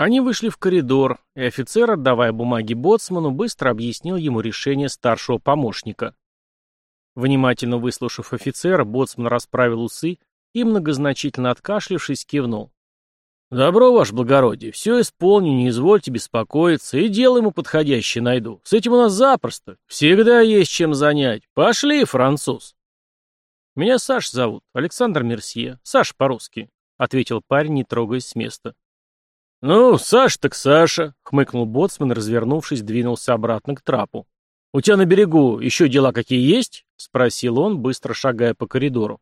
Они вышли в коридор, и офицер, отдавая бумаги боцману, быстро объяснил ему решение старшего помощника. Внимательно выслушав офицера, боцман расправил усы и, многозначительно откашлившись, кивнул. «Добро, ваше благородие, все исполню, не извольте беспокоиться, и дело ему подходящее найду. С этим у нас запросто, всегда есть чем занять. Пошли, француз!» «Меня Саш зовут, Александр Мерсье, Саш по-русски», — ответил парень, не трогаясь с места. «Ну, Саш так Саша», — хмыкнул боцман, развернувшись, двинулся обратно к трапу. «У тебя на берегу еще дела какие есть?» — спросил он, быстро шагая по коридору.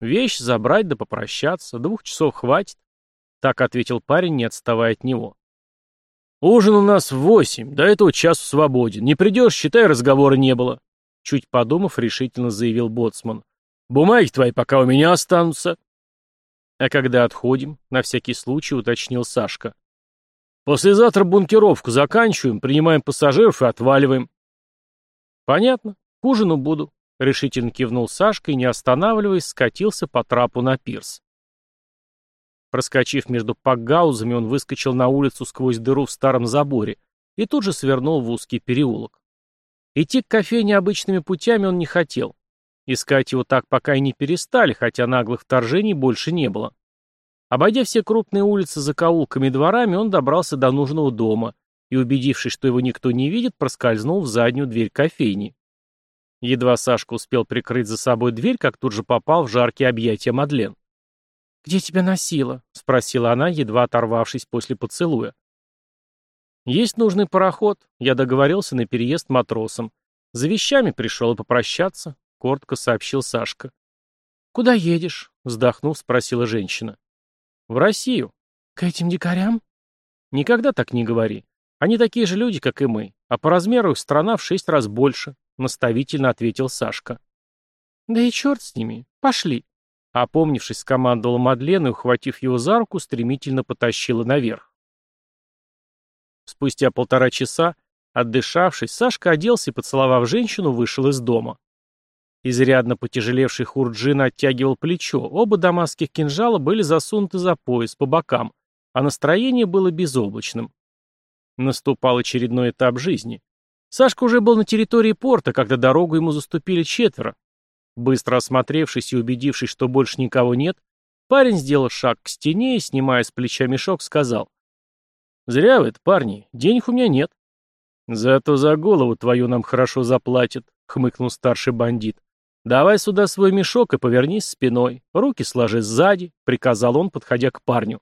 «Вещь забрать да попрощаться. Двух часов хватит», — так ответил парень, не отставая от него. «Ужин у нас в восемь, до этого часу свободен. Не придешь, считай, разговора не было», — чуть подумав, решительно заявил боцман. «Бумаги твои пока у меня останутся». «А когда отходим?» — на всякий случай уточнил Сашка. «Послезавтра бункеровку заканчиваем, принимаем пассажиров и отваливаем». «Понятно. К ужину буду», — решительно кивнул Сашка и, не останавливаясь, скатился по трапу на пирс. Проскочив между пакгаузами, он выскочил на улицу сквозь дыру в старом заборе и тут же свернул в узкий переулок. Идти к кофейне обычными путями он не хотел. Искать его так пока и не перестали, хотя наглых вторжений больше не было. Обойдя все крупные улицы за каулками и дворами, он добрался до нужного дома и, убедившись, что его никто не видит, проскользнул в заднюю дверь кофейни. Едва Сашка успел прикрыть за собой дверь, как тут же попал в жаркие объятия Мадлен. «Где тебя носило?» — спросила она, едва оторвавшись после поцелуя. «Есть нужный пароход. Я договорился на переезд матросом. За вещами пришел и попрощаться», — коротко сообщил Сашка. «Куда едешь?» — вздохнув, спросила женщина. В Россию. К этим дикарям? Никогда так не говори. Они такие же люди, как и мы, а по размеру их страна в шесть раз больше, наставительно ответил Сашка. Да и черт с ними. Пошли. Опомнившись, скомандовала Мадлен и, ухватив его за руку, стремительно потащила наверх. Спустя полтора часа, отдышавшись, Сашка оделся и, поцеловав женщину, вышел из дома. Изрядно потяжелевший Хурджин оттягивал плечо, оба дамасских кинжала были засунуты за пояс, по бокам, а настроение было безоблачным. Наступал очередной этап жизни. Сашка уже был на территории порта, когда дорогу ему заступили четверо. Быстро осмотревшись и убедившись, что больше никого нет, парень сделал шаг к стене и, снимая с плеча мешок, сказал. «Зря вы это, парни, денег у меня нет». «Зато за голову твою нам хорошо заплатят», — хмыкнул старший бандит. «Давай сюда свой мешок и повернись спиной. Руки сложи сзади», — приказал он, подходя к парню.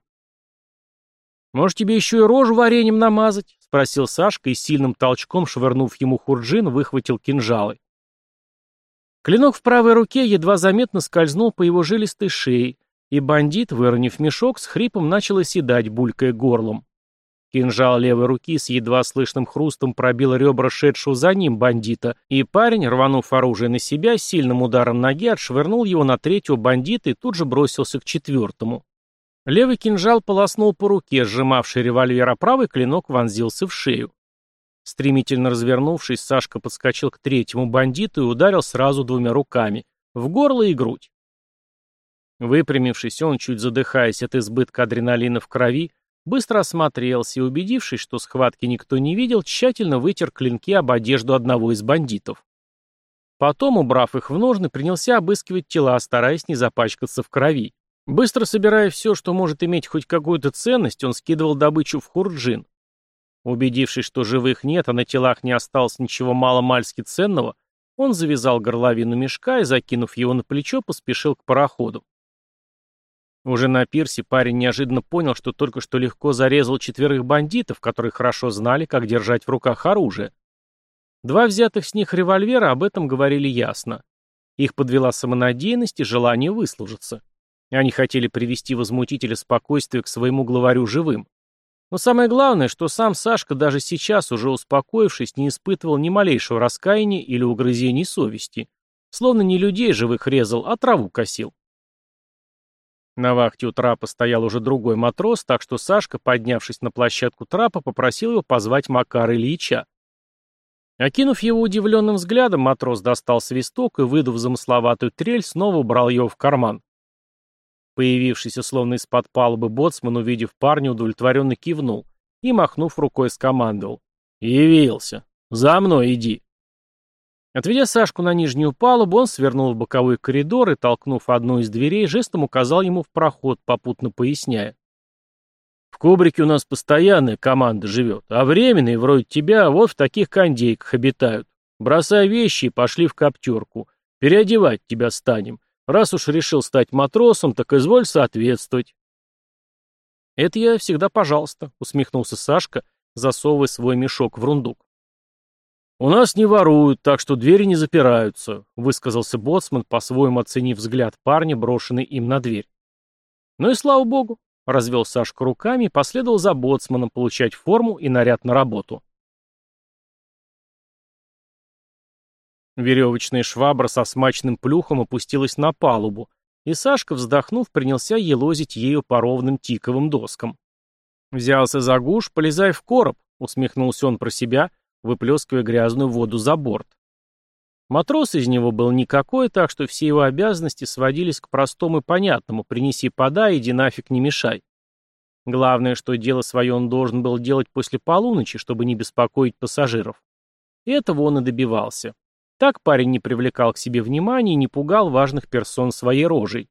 «Может, тебе еще и рожу вареньем намазать?» — спросил Сашка и сильным толчком, швырнув ему хурджин, выхватил кинжалы. Клинок в правой руке едва заметно скользнул по его жилистой шее, и бандит, выронив мешок, с хрипом начал оседать, булькая горлом. Кинжал левой руки с едва слышным хрустом пробил ребра шедшего за ним бандита, и парень, рванув оружие на себя, сильным ударом ноги отшвырнул его на третьего бандита и тут же бросился к четвертому. Левый кинжал полоснул по руке, сжимавший револьвер, а правый клинок вонзился в шею. Стремительно развернувшись, Сашка подскочил к третьему бандиту и ударил сразу двумя руками — в горло и грудь. Выпрямившись, он, чуть задыхаясь от избытка адреналина в крови, Быстро осмотрелся и, убедившись, что схватки никто не видел, тщательно вытер клинки об одежду одного из бандитов. Потом, убрав их в ножны, принялся обыскивать тела, стараясь не запачкаться в крови. Быстро собирая все, что может иметь хоть какую-то ценность, он скидывал добычу в хурджин. Убедившись, что живых нет, а на телах не осталось ничего мало-мальски ценного, он завязал горловину мешка и, закинув его на плечо, поспешил к пароходу. Уже на пирсе парень неожиданно понял, что только что легко зарезал четверых бандитов, которые хорошо знали, как держать в руках оружие. Два взятых с них револьвера об этом говорили ясно. Их подвела самонадеянность и желание выслужиться. Они хотели привести возмутителя спокойствия к своему главарю живым. Но самое главное, что сам Сашка даже сейчас, уже успокоившись, не испытывал ни малейшего раскаяния или угрызений совести. Словно не людей живых резал, а траву косил. На вахте у трапа стоял уже другой матрос, так что Сашка, поднявшись на площадку трапа, попросил его позвать Макара Ильича. Окинув его удивленным взглядом, матрос достал свисток и, выдав замысловатую трель, снова убрал его в карман. Появившийся словно из-под палубы боцман, увидев парня, удовлетворенно кивнул и, махнув рукой, скомандовал. «Явился! За мной иди!» Отведя Сашку на нижнюю палубу, он свернул в боковой коридор и, толкнув одну из дверей, жестом указал ему в проход, попутно поясняя. «В кубрике у нас постоянная команда живет, а временные, вроде тебя, вот в таких кондейках обитают. Бросай вещи и пошли в коптерку. Переодевать тебя станем. Раз уж решил стать матросом, так изволь соответствовать». «Это я всегда пожалуйста», — усмехнулся Сашка, засовывая свой мешок в рундук. «У нас не воруют, так что двери не запираются», — высказался боцман, по-своему оценив взгляд парня, брошенный им на дверь. «Ну и слава богу», — развел Сашка руками и последовал за боцманом получать форму и наряд на работу. Веревочная швабра со смачным плюхом опустилась на палубу, и Сашка, вздохнув, принялся елозить ею по ровным тиковым доскам. «Взялся за гуш, полезай в короб», — усмехнулся он про себя — выплескивая грязную воду за борт. Матрос из него был никакой, так что все его обязанности сводились к простому и понятному «принеси, подай, иди нафиг, не мешай». Главное, что дело свое он должен был делать после полуночи, чтобы не беспокоить пассажиров. И этого он и добивался. Так парень не привлекал к себе внимания и не пугал важных персон своей рожей.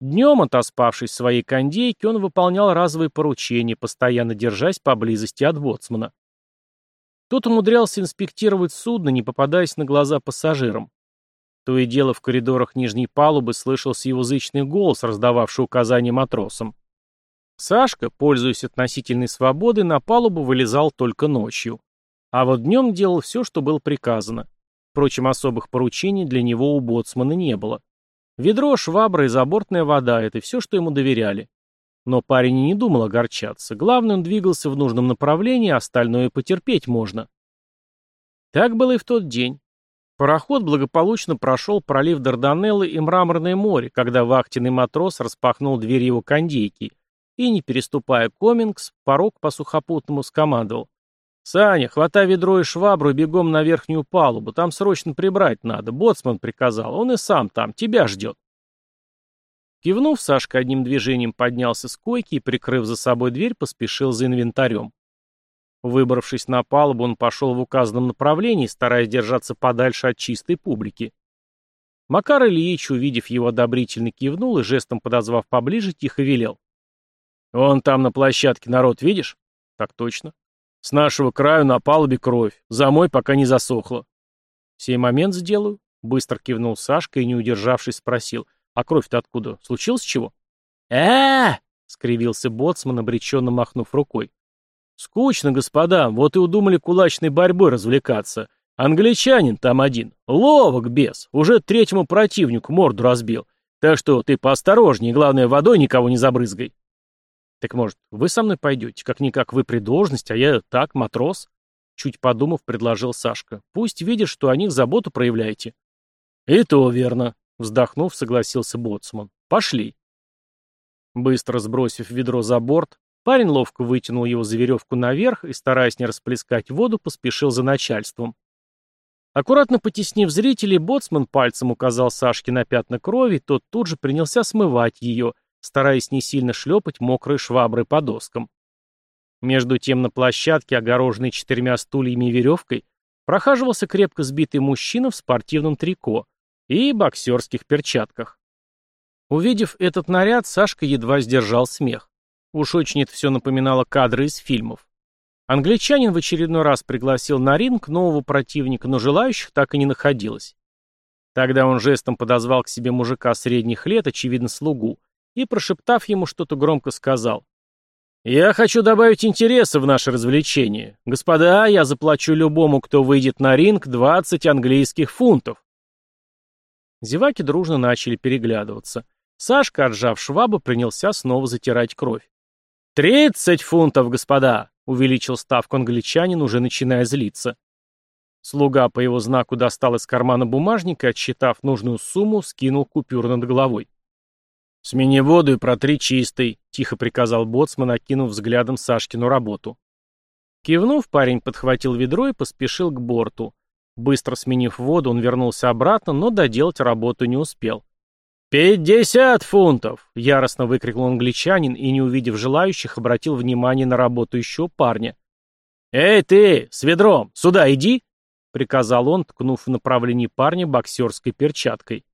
Днем, отоспавшись в своей кондейке, он выполнял разовые поручения, постоянно держась поблизости от боцмана. Тот умудрялся инспектировать судно, не попадаясь на глаза пассажирам. То и дело в коридорах нижней палубы слышался его зычный голос, раздававший указания матросам. Сашка, пользуясь относительной свободой, на палубу вылезал только ночью. А вот днем делал все, что было приказано. Впрочем, особых поручений для него у боцмана не было. Ведро, швабра и забортная вода — это все, что ему доверяли. Но парень и не думал огорчаться. Главное, он двигался в нужном направлении, а остальное потерпеть можно. Так было и в тот день. Пароход благополучно прошел пролив Дарданеллы и Мраморное море, когда вахтенный матрос распахнул дверь его кондейки и, не переступая комингс, порог по сухопутному скомандовал. «Саня, хватай ведро и швабру и бегом на верхнюю палубу, там срочно прибрать надо, боцман приказал, он и сам там, тебя ждет». Кивнув, Сашка одним движением поднялся с койки и, прикрыв за собой дверь, поспешил за инвентарем. Выбравшись на палубу, он пошел в указанном направлении, стараясь держаться подальше от чистой публики. Макар Ильич, увидев его одобрительно, кивнул и, жестом подозвав поближе, тихо велел. «Вон там на площадке народ, видишь?» «Так точно. С нашего краю на палубе кровь. Замой пока не засохла». «Сей момент сделаю», — быстро кивнул Сашка и, не удержавшись, спросил. А кровь-то откуда? Случилось чего? э скривился боцман, обреченно махнув рукой. «Скучно, господа, вот и удумали кулачной борьбой развлекаться. Англичанин там один, ловок без, уже третьему противнику морду разбил. Так что ты поосторожнее, главное, водой никого не забрызгай». «Так, может, вы со мной пойдете? Как-никак вы при должности, а я так, матрос?» Чуть подумав, предложил Сашка. «Пусть видят, что о них заботу проявляете». «И то верно», Вздохнув, согласился боцман. «Пошли». Быстро сбросив ведро за борт, парень ловко вытянул его за веревку наверх и, стараясь не расплескать воду, поспешил за начальством. Аккуратно потеснив зрителей, боцман пальцем указал Сашке на пятна крови, тот тут же принялся смывать ее, стараясь не сильно шлепать мокрые швабры по доскам. Между тем на площадке, огороженной четырьмя стульями и веревкой, прохаживался крепко сбитый мужчина в спортивном трико, и боксерских перчатках. Увидев этот наряд, Сашка едва сдержал смех. Уж очень это все напоминало кадры из фильмов. Англичанин в очередной раз пригласил на ринг нового противника, но желающих так и не находилось. Тогда он жестом подозвал к себе мужика средних лет, очевидно, слугу, и, прошептав ему что-то громко, сказал. «Я хочу добавить интереса в наше развлечение. Господа, я заплачу любому, кто выйдет на ринг, 20 английских фунтов». Зеваки дружно начали переглядываться. Сашка, отжав швабу, принялся снова затирать кровь. «Тридцать фунтов, господа!» — увеличил ставку англичанин, уже начиная злиться. Слуга по его знаку достал из кармана бумажник и, отсчитав нужную сумму, скинул купюру над головой. «Смени воду и протри чистой», — тихо приказал боцман, окинув взглядом Сашкину работу. Кивнув, парень подхватил ведро и поспешил к борту. Быстро сменив воду, он вернулся обратно, но доделать работу не успел. «Пятьдесят фунтов!» — яростно выкрикнул англичанин и, не увидев желающих, обратил внимание на работающего парня. «Эй ты, с ведром, сюда иди!» — приказал он, ткнув в направлении парня боксерской перчаткой.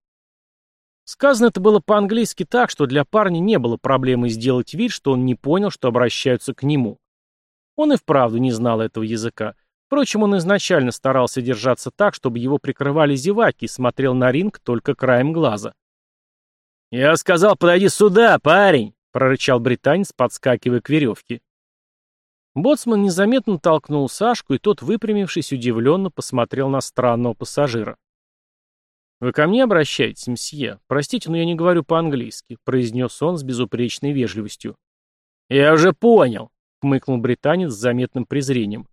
Сказано это было по-английски так, что для парня не было проблемы сделать вид, что он не понял, что обращаются к нему. Он и вправду не знал этого языка. Впрочем, он изначально старался держаться так, чтобы его прикрывали зеваки и смотрел на ринг только краем глаза. «Я сказал, подойди сюда, парень!» — прорычал британец, подскакивая к веревке. Боцман незаметно толкнул Сашку, и тот, выпрямившись, удивленно посмотрел на странного пассажира. «Вы ко мне обращаетесь, мсье? Простите, но я не говорю по-английски», — произнес он с безупречной вежливостью. «Я уже понял», — хмыкнул британец с заметным презрением.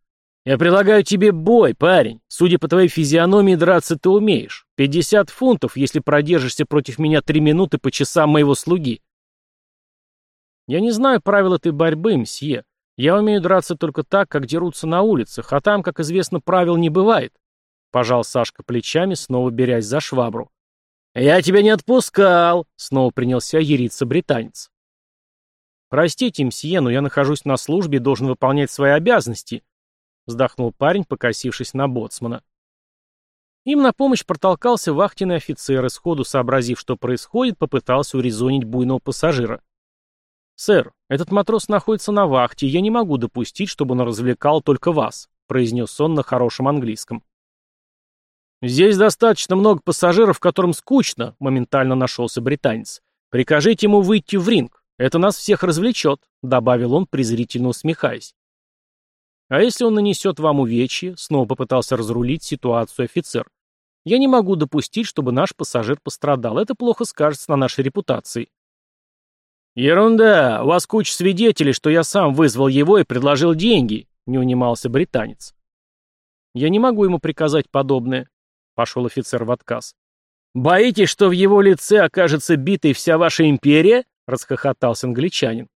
«Я предлагаю тебе бой, парень. Судя по твоей физиономии, драться ты умеешь. Пятьдесят фунтов, если продержишься против меня три минуты по часам моего слуги». «Я не знаю правил этой борьбы, мсье. Я умею драться только так, как дерутся на улицах, а там, как известно, правил не бывает». Пожал Сашка плечами, снова берясь за швабру. «Я тебя не отпускал!» — снова принялся яриться британец. «Простите, мсье, но я нахожусь на службе и должен выполнять свои обязанности», вздохнул парень, покосившись на боцмана. Им на помощь протолкался вахтенный офицер и сходу, сообразив, что происходит, попытался урезонить буйного пассажира. «Сэр, этот матрос находится на вахте, я не могу допустить, чтобы он развлекал только вас», произнес он на хорошем английском. «Здесь достаточно много пассажиров, которым скучно», моментально нашелся британец. «Прикажите ему выйти в ринг. Это нас всех развлечет», добавил он, презрительно усмехаясь. А если он нанесет вам увечье, снова попытался разрулить ситуацию офицер. Я не могу допустить, чтобы наш пассажир пострадал. Это плохо скажется на нашей репутации. Ерунда, у вас куча свидетелей, что я сам вызвал его и предложил деньги, не унимался британец. Я не могу ему приказать подобное, пошел офицер в отказ. Боитесь, что в его лице окажется битой вся ваша империя? расхохотался англичанин.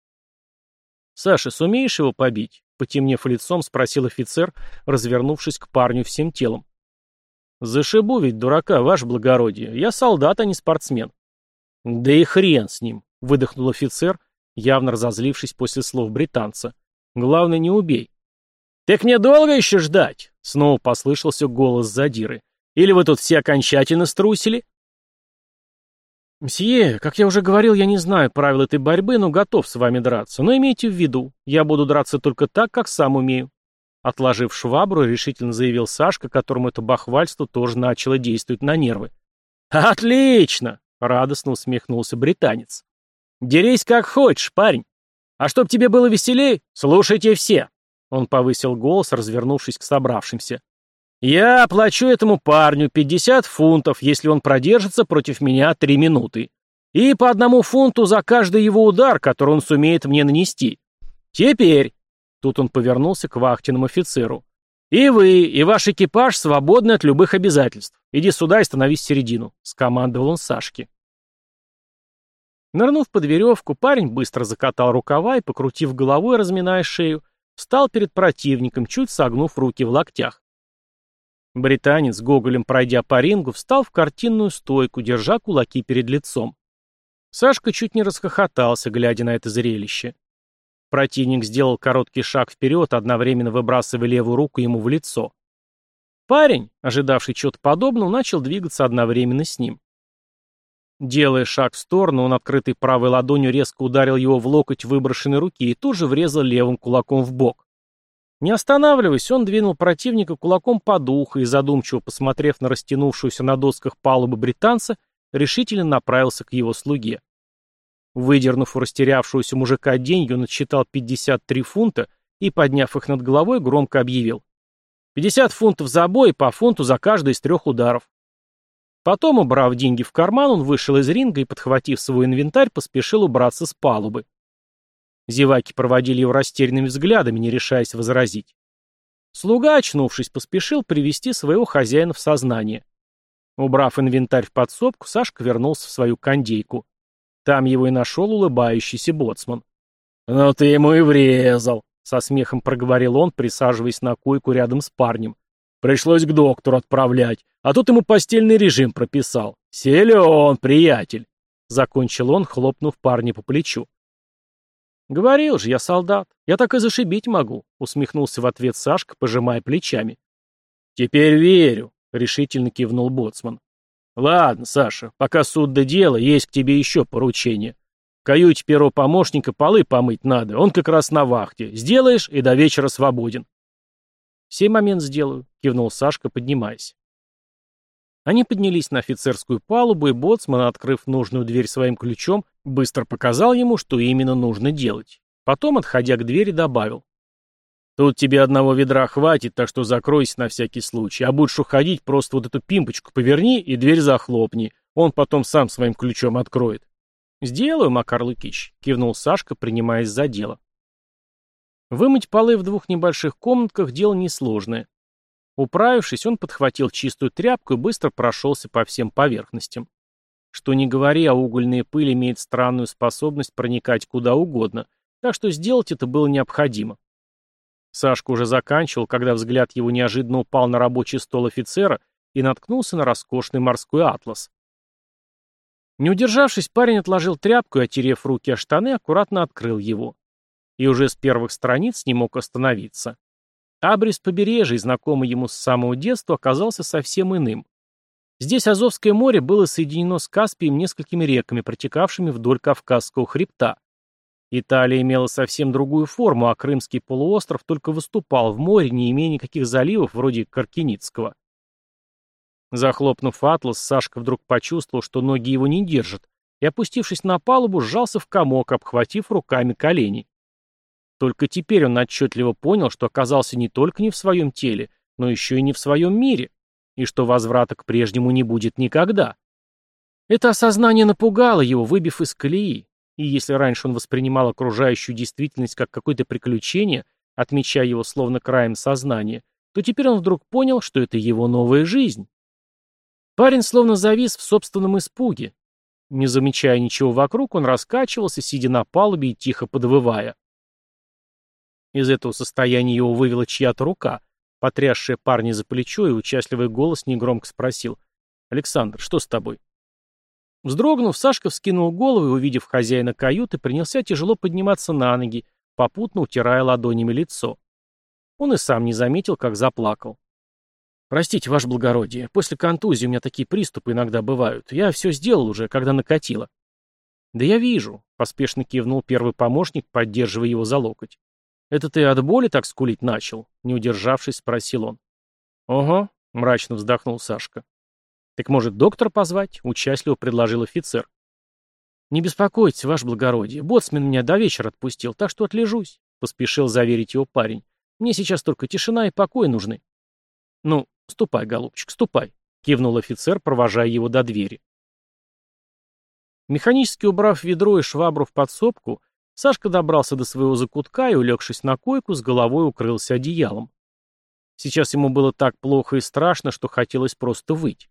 Саша, сумеешь его побить? Потемнев лицом, спросил офицер, развернувшись к парню всем телом. «Зашибу ведь дурака, ваше благородие. Я солдат, а не спортсмен». «Да и хрен с ним», — выдохнул офицер, явно разозлившись после слов британца. «Главное, не убей». «Так мне долго еще ждать?» — снова послышался голос задиры. «Или вы тут все окончательно струсили?» «Мсье, как я уже говорил, я не знаю правил этой борьбы, но готов с вами драться. Но имейте в виду, я буду драться только так, как сам умею». Отложив швабру, решительно заявил Сашка, которому это бахвальство тоже начало действовать на нервы. «Отлично!» — радостно усмехнулся британец. «Дерись как хочешь, парень. А чтоб тебе было веселей, слушайте все!» Он повысил голос, развернувшись к собравшимся. Я оплачу этому парню 50 фунтов, если он продержится против меня 3 минуты. И по одному фунту за каждый его удар, который он сумеет мне нанести. Теперь, тут он повернулся к вахтенному офицеру, и вы, и ваш экипаж свободны от любых обязательств. Иди сюда и становись в середину, скомандовал он Сашке. Нырнув под веревку, парень быстро закатал рукава и, покрутив головой, разминая шею, встал перед противником, чуть согнув руки в локтях. Британец, гоголем пройдя по рингу, встал в картинную стойку, держа кулаки перед лицом. Сашка чуть не расхохотался, глядя на это зрелище. Противник сделал короткий шаг вперед, одновременно выбрасывая левую руку ему в лицо. Парень, ожидавший чего-то подобного, начал двигаться одновременно с ним. Делая шаг в сторону, он открытой правой ладонью резко ударил его в локоть выброшенной руки и тут же врезал левым кулаком в бок. Не останавливаясь, он двинул противника кулаком под ухо и, задумчиво посмотрев на растянувшуюся на досках палубы британца, решительно направился к его слуге. Выдернув у растерявшегося мужика деньги, он отсчитал 53 фунта и, подняв их над головой, громко объявил. 50 фунтов за бой по фунту за каждый из трех ударов. Потом, убрав деньги в карман, он вышел из ринга и, подхватив свой инвентарь, поспешил убраться с палубы. Зеваки проводили его растерянными взглядами, не решаясь возразить. Слуга, очнувшись, поспешил привести своего хозяина в сознание. Убрав инвентарь в подсобку, Сашка вернулся в свою кондейку. Там его и нашел улыбающийся боцман. «Ну ты ему и врезал!» — со смехом проговорил он, присаживаясь на койку рядом с парнем. «Пришлось к доктору отправлять, а тут ему постельный режим прописал. Силен, приятель!» закончил он, хлопнув парня по плечу. «Говорил же, я солдат. Я так и зашибить могу», — усмехнулся в ответ Сашка, пожимая плечами. «Теперь верю», — решительно кивнул боцман. «Ладно, Саша, пока суд до дела, есть к тебе еще поручение. В каюте первого помощника полы помыть надо, он как раз на вахте. Сделаешь и до вечера свободен». «В сей момент сделаю», — кивнул Сашка, поднимаясь. Они поднялись на офицерскую палубу, и боцман, открыв нужную дверь своим ключом, быстро показал ему, что именно нужно делать. Потом, отходя к двери, добавил. «Тут тебе одного ведра хватит, так что закройся на всякий случай. А будешь уходить, просто вот эту пимпочку поверни и дверь захлопни. Он потом сам своим ключом откроет». «Сделаю, Макар Лукич», — кивнул Сашка, принимаясь за дело. Вымыть полы в двух небольших комнатках – дело несложное. Управившись, он подхватил чистую тряпку и быстро прошелся по всем поверхностям. Что ни говори, а угольная пыль имеет странную способность проникать куда угодно, так что сделать это было необходимо. Сашка уже заканчивал, когда взгляд его неожиданно упал на рабочий стол офицера и наткнулся на роскошный морской атлас. Не удержавшись, парень отложил тряпку и, отерев руки о штаны, аккуратно открыл его. И уже с первых страниц не мог остановиться. Абрис побережья, знакомый ему с самого детства, оказался совсем иным. Здесь Азовское море было соединено с Каспием несколькими реками, протекавшими вдоль Кавказского хребта. Италия имела совсем другую форму, а Крымский полуостров только выступал в море, не имея никаких заливов вроде Каркиницкого. Захлопнув атлас, Сашка вдруг почувствовал, что ноги его не держат, и, опустившись на палубу, сжался в комок, обхватив руками колени. Только теперь он отчетливо понял, что оказался не только не в своем теле, но еще и не в своем мире, и что возврата к прежнему не будет никогда. Это осознание напугало его, выбив из колеи, и если раньше он воспринимал окружающую действительность как какое-то приключение, отмечая его словно краем сознания, то теперь он вдруг понял, что это его новая жизнь. Парень словно завис в собственном испуге. Не замечая ничего вокруг, он раскачивался, сидя на палубе и тихо подвывая. Из этого состояния его вывела чья-то рука, потрясшая парня за плечо, и участливый голос негромко спросил. «Александр, что с тобой?» Вздрогнув, Сашка вскинул голову и, увидев хозяина каюты, принялся тяжело подниматься на ноги, попутно утирая ладонями лицо. Он и сам не заметил, как заплакал. «Простите, ваше благородие, после контузии у меня такие приступы иногда бывают. Я все сделал уже, когда накатило». «Да я вижу», — поспешно кивнул первый помощник, поддерживая его за локоть. «Это ты от боли так скулить начал?» — не удержавшись, спросил он. «Ого», — мрачно вздохнул Сашка. «Так, может, доктора позвать?» — участливо предложил офицер. «Не беспокойтесь, ваше благородие. Боцман меня до вечера отпустил, так что отлежусь», — поспешил заверить его парень. «Мне сейчас только тишина и покой нужны». «Ну, ступай, голубчик, ступай», — кивнул офицер, провожая его до двери. Механически убрав ведро и швабру в подсобку, Сашка добрался до своего закутка и, улегшись на койку, с головой укрылся одеялом. Сейчас ему было так плохо и страшно, что хотелось просто выть.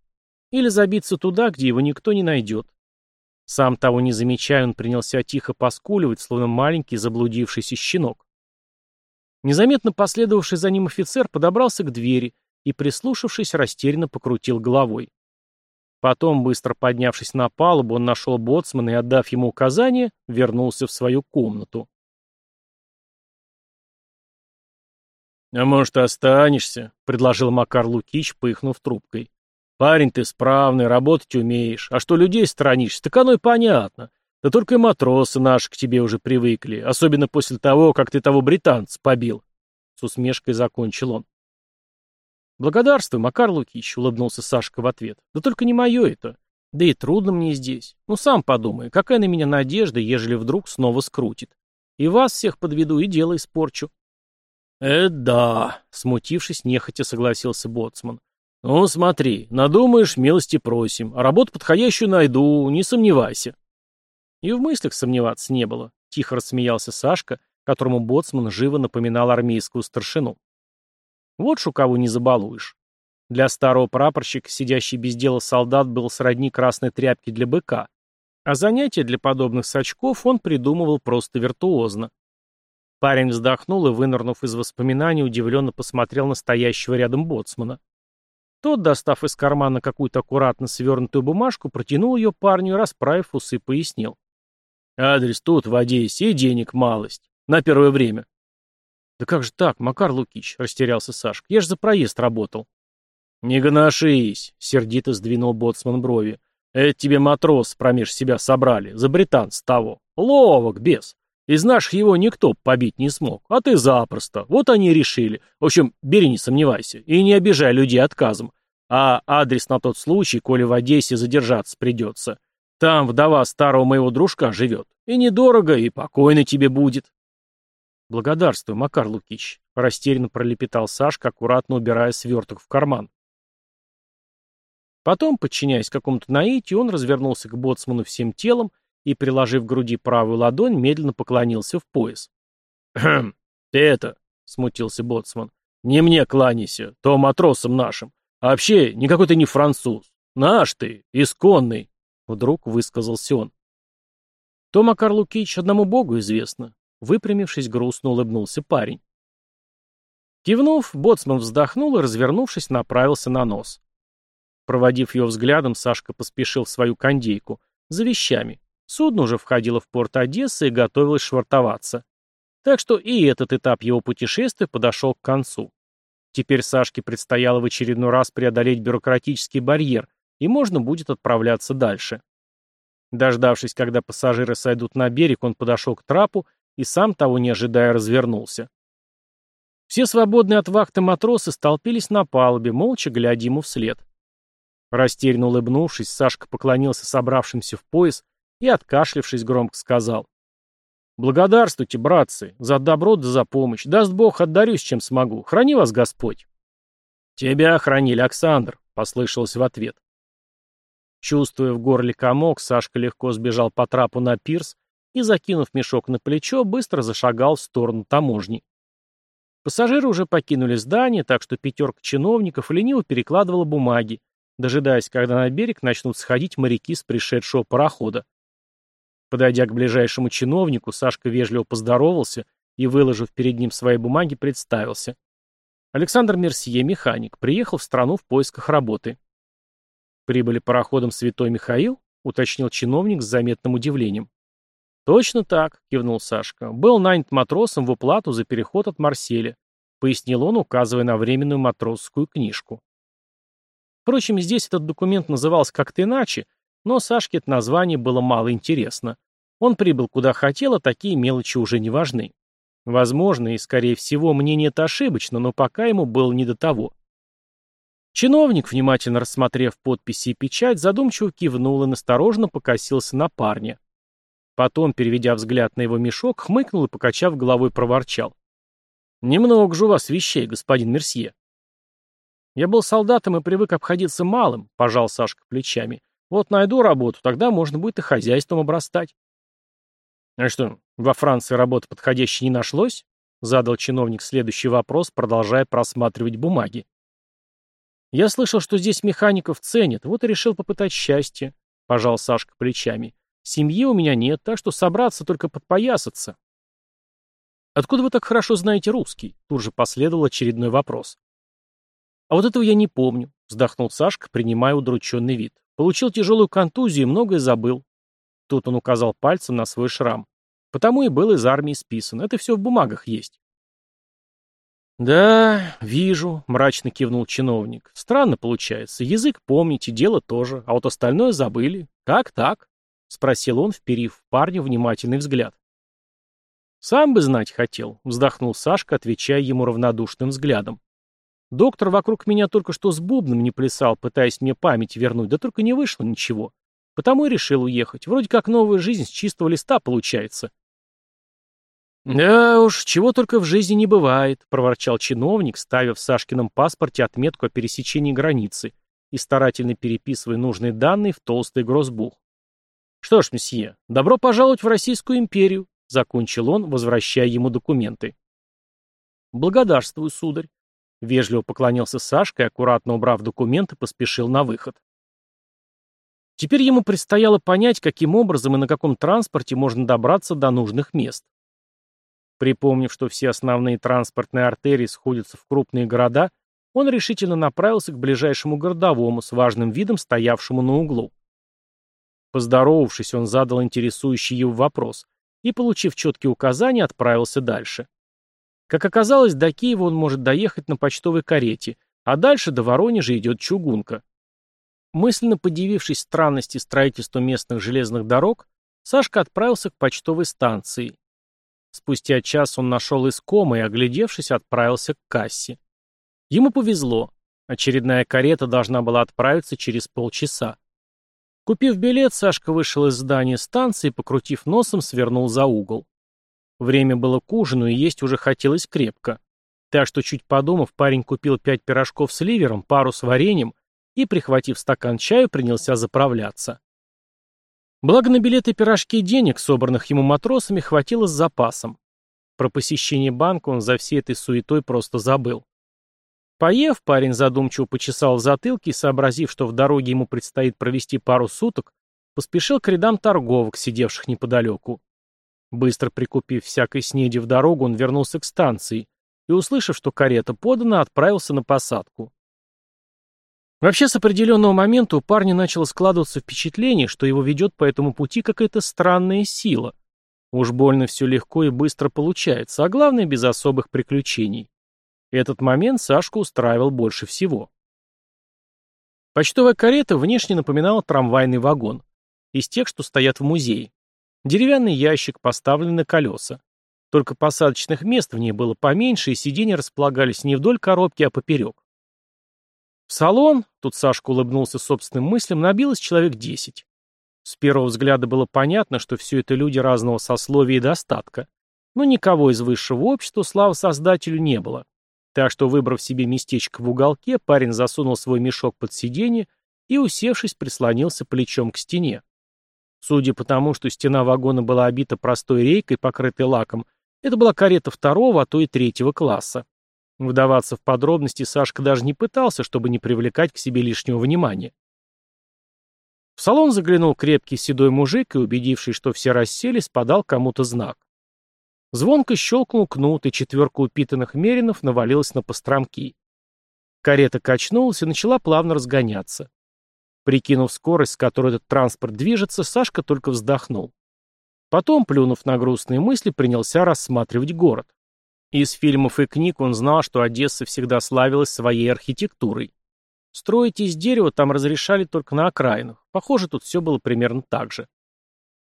Или забиться туда, где его никто не найдет. Сам того не замечая, он принялся тихо поскуливать, словно маленький заблудившийся щенок. Незаметно последовавший за ним офицер подобрался к двери и, прислушавшись, растерянно покрутил головой. Потом, быстро поднявшись на палубу, он нашел боцмана и, отдав ему указание, вернулся в свою комнату. «А может, останешься?» — предложил Макар Лукич, пыхнув трубкой. «Парень ты справный, работать умеешь. А что людей сторонишься, так оно и понятно. Да только и матросы наши к тебе уже привыкли, особенно после того, как ты того британца побил». С усмешкой закончил он. «Благодарствуй, Макар Лукич», — улыбнулся Сашка в ответ. «Да только не мое это. Да и трудно мне здесь. Ну, сам подумай, какая на меня надежда, ежели вдруг снова скрутит. И вас всех подведу, и дело испорчу». «Э, да», — смутившись, нехотя согласился Боцман. «Ну, смотри, надумаешь, милости просим, а работу подходящую найду, не сомневайся». И в мыслях сомневаться не было, — тихо рассмеялся Сашка, которому Боцман живо напоминал армейскую старшину. Вот ж кого не забалуешь. Для старого прапорщика, сидящий без дела солдат, был сродни красной тряпки для быка. А занятия для подобных сачков он придумывал просто виртуозно. Парень вздохнул и, вынырнув из воспоминаний, удивленно посмотрел на стоящего рядом боцмана. Тот, достав из кармана какую-то аккуратно свернутую бумажку, протянул ее парню расправив усы, пояснил. «Адрес тут, в Одессе, и денег малость. На первое время». «Да как же так, Макар Лукич?» — растерялся Сашка. «Я ж за проезд работал». «Не гоношись!» — сердито сдвинул боцман брови. «Это тебе матрос промеж себя собрали, за британца того. Ловок, без. Из наших его никто побить не смог, а ты запросто. Вот они и решили. В общем, бери, не сомневайся, и не обижай людей отказом. А адрес на тот случай, коли в Одессе задержаться придется. Там вдова старого моего дружка живет. И недорого, и покойно тебе будет. Благодарствую, Макар Лукич, растерянно пролепетал Сашка, аккуратно убирая сверток в карман. Потом, подчиняясь какому-то наитию, он развернулся к боцману всем телом и, приложив к груди правую ладонь, медленно поклонился в пояс. «Хм, ты это...» — смутился боцман. «Не мне кланяйся, то матросам нашим. А вообще, никакой ты не француз. Наш ты, исконный!» Вдруг высказался он. «То, Макар Лукич, одному богу известно». Выпрямившись, грустно улыбнулся парень. Кивнув, боцман вздохнул и, развернувшись, направился на нос. Проводив его взглядом, Сашка поспешил в свою кондейку. За вещами. Судно уже входило в порт Одессы и готовилось швартоваться. Так что и этот этап его путешествия подошел к концу. Теперь Сашке предстояло в очередной раз преодолеть бюрократический барьер, и можно будет отправляться дальше. Дождавшись, когда пассажиры сойдут на берег, он подошел к трапу и сам того не ожидая развернулся. Все свободные от вахты матросы столпились на палубе, молча глядя ему вслед. Растерянно улыбнувшись, Сашка поклонился собравшимся в пояс и, откашлившись, громко сказал. «Благодарствуйте, братцы, за добро да за помощь. Даст Бог, отдарюсь, чем смогу. Храни вас Господь». «Тебя хранили, Александр», — послышалось в ответ. Чувствуя в горле комок, Сашка легко сбежал по трапу на пирс и, закинув мешок на плечо, быстро зашагал в сторону таможни. Пассажиры уже покинули здание, так что пятерка чиновников лениво перекладывала бумаги, дожидаясь, когда на берег начнут сходить моряки с пришедшего парохода. Подойдя к ближайшему чиновнику, Сашка вежливо поздоровался и, выложив перед ним свои бумаги, представился. Александр Мерсье, механик, приехал в страну в поисках работы. «Прибыли пароходом Святой Михаил?» — уточнил чиновник с заметным удивлением. «Точно так», — кивнул Сашка. «Был нанят матросом в уплату за переход от Марселя», — пояснил он, указывая на временную матросскую книжку. Впрочем, здесь этот документ назывался как-то иначе, но Сашке это название было мало интересно. Он прибыл куда хотел, а такие мелочи уже не важны. Возможно, и скорее всего, мнение это ошибочно, но пока ему было не до того. Чиновник, внимательно рассмотрев подписи и печать, задумчиво кивнул и настороженно покосился на парня. Потом, переведя взгляд на его мешок, хмыкнул и, покачав головой, проворчал. «Немного же у вас вещей, господин Мерсье». «Я был солдатом и привык обходиться малым», — пожал Сашка плечами. Вот найду работу, тогда можно будет и хозяйством обрастать. А что, во Франции работы подходящей не нашлось? Задал чиновник следующий вопрос, продолжая просматривать бумаги. Я слышал, что здесь механиков ценят, вот и решил попытать счастье. Пожал Сашка плечами. Семьи у меня нет, так что собраться только подпоясаться. Откуда вы так хорошо знаете русский? Тут же последовал очередной вопрос. А вот этого я не помню, вздохнул Сашка, принимая удрученный вид. Получил тяжелую контузию и многое забыл. Тут он указал пальцем на свой шрам. Потому и был из армии списан. Это все в бумагах есть. «Да, вижу», — мрачно кивнул чиновник. «Странно получается. Язык помните, дело тоже, а вот остальное забыли. Как так?» — спросил он, вперив в парня внимательный взгляд. «Сам бы знать хотел», — вздохнул Сашка, отвечая ему равнодушным взглядом. Доктор вокруг меня только что с бубном не плясал, пытаясь мне память вернуть, да только не вышло ничего. Потому и решил уехать. Вроде как новая жизнь с чистого листа получается. «Да уж, чего только в жизни не бывает», — проворчал чиновник, ставя в Сашкином паспорте отметку о пересечении границы и старательно переписывая нужные данные в толстый грозбух. «Что ж, месье, добро пожаловать в Российскую империю», — закончил он, возвращая ему документы. «Благодарствую, сударь», Вежливо поклонился Сашка и, аккуратно убрав документы, поспешил на выход. Теперь ему предстояло понять, каким образом и на каком транспорте можно добраться до нужных мест. Припомнив, что все основные транспортные артерии сходятся в крупные города, он решительно направился к ближайшему городовому с важным видом, стоявшему на углу. Поздоровавшись, он задал интересующий его вопрос и, получив четкие указания, отправился дальше. Как оказалось, до Киева он может доехать на почтовой карете, а дальше до Воронежа идет чугунка. Мысленно подивившись странности строительства местных железных дорог, Сашка отправился к почтовой станции. Спустя час он нашел искома и, оглядевшись, отправился к кассе. Ему повезло. Очередная карета должна была отправиться через полчаса. Купив билет, Сашка вышел из здания станции и, покрутив носом, свернул за угол. Время было к ужину, и есть уже хотелось крепко. Так что, чуть подумав, парень купил пять пирожков с ливером, пару с вареньем и, прихватив стакан чаю, принялся заправляться. Благо на билеты и пирожки денег, собранных ему матросами, хватило с запасом. Про посещение банка он за всей этой суетой просто забыл. Поев, парень задумчиво почесал в затылке и, сообразив, что в дороге ему предстоит провести пару суток, поспешил к рядам торговок, сидевших неподалеку. Быстро прикупив всякой снеди в дорогу, он вернулся к станции и, услышав, что карета подана, отправился на посадку. Вообще, с определенного момента у парня начало складываться впечатление, что его ведет по этому пути какая-то странная сила. Уж больно все легко и быстро получается, а главное, без особых приключений. Этот момент Сашку устраивал больше всего. Почтовая карета внешне напоминала трамвайный вагон. Из тех, что стоят в музее. Деревянный ящик, поставленный на колеса. Только посадочных мест в ней было поменьше, и сиденья располагались не вдоль коробки, а поперек. В салон, тут Сашка улыбнулся собственным мыслям, набилось человек десять. С первого взгляда было понятно, что все это люди разного сословия и достатка. Но никого из высшего общества, слава создателю, не было. Так что, выбрав себе местечко в уголке, парень засунул свой мешок под сиденье и, усевшись, прислонился плечом к стене. Судя по тому, что стена вагона была обита простой рейкой, покрытой лаком, это была карета второго, а то и третьего класса. Вдаваться в подробности Сашка даже не пытался, чтобы не привлекать к себе лишнего внимания. В салон заглянул крепкий седой мужик и, убедившись, что все расселись, подал кому-то знак. Звонко щелкнул кнут, и четверка упитанных меринов навалилась на постромки. Карета качнулась и начала плавно разгоняться. Прикинув скорость, с которой этот транспорт движется, Сашка только вздохнул. Потом, плюнув на грустные мысли, принялся рассматривать город. Из фильмов и книг он знал, что Одесса всегда славилась своей архитектурой. Строить из дерева там разрешали только на окраинах. Похоже, тут все было примерно так же.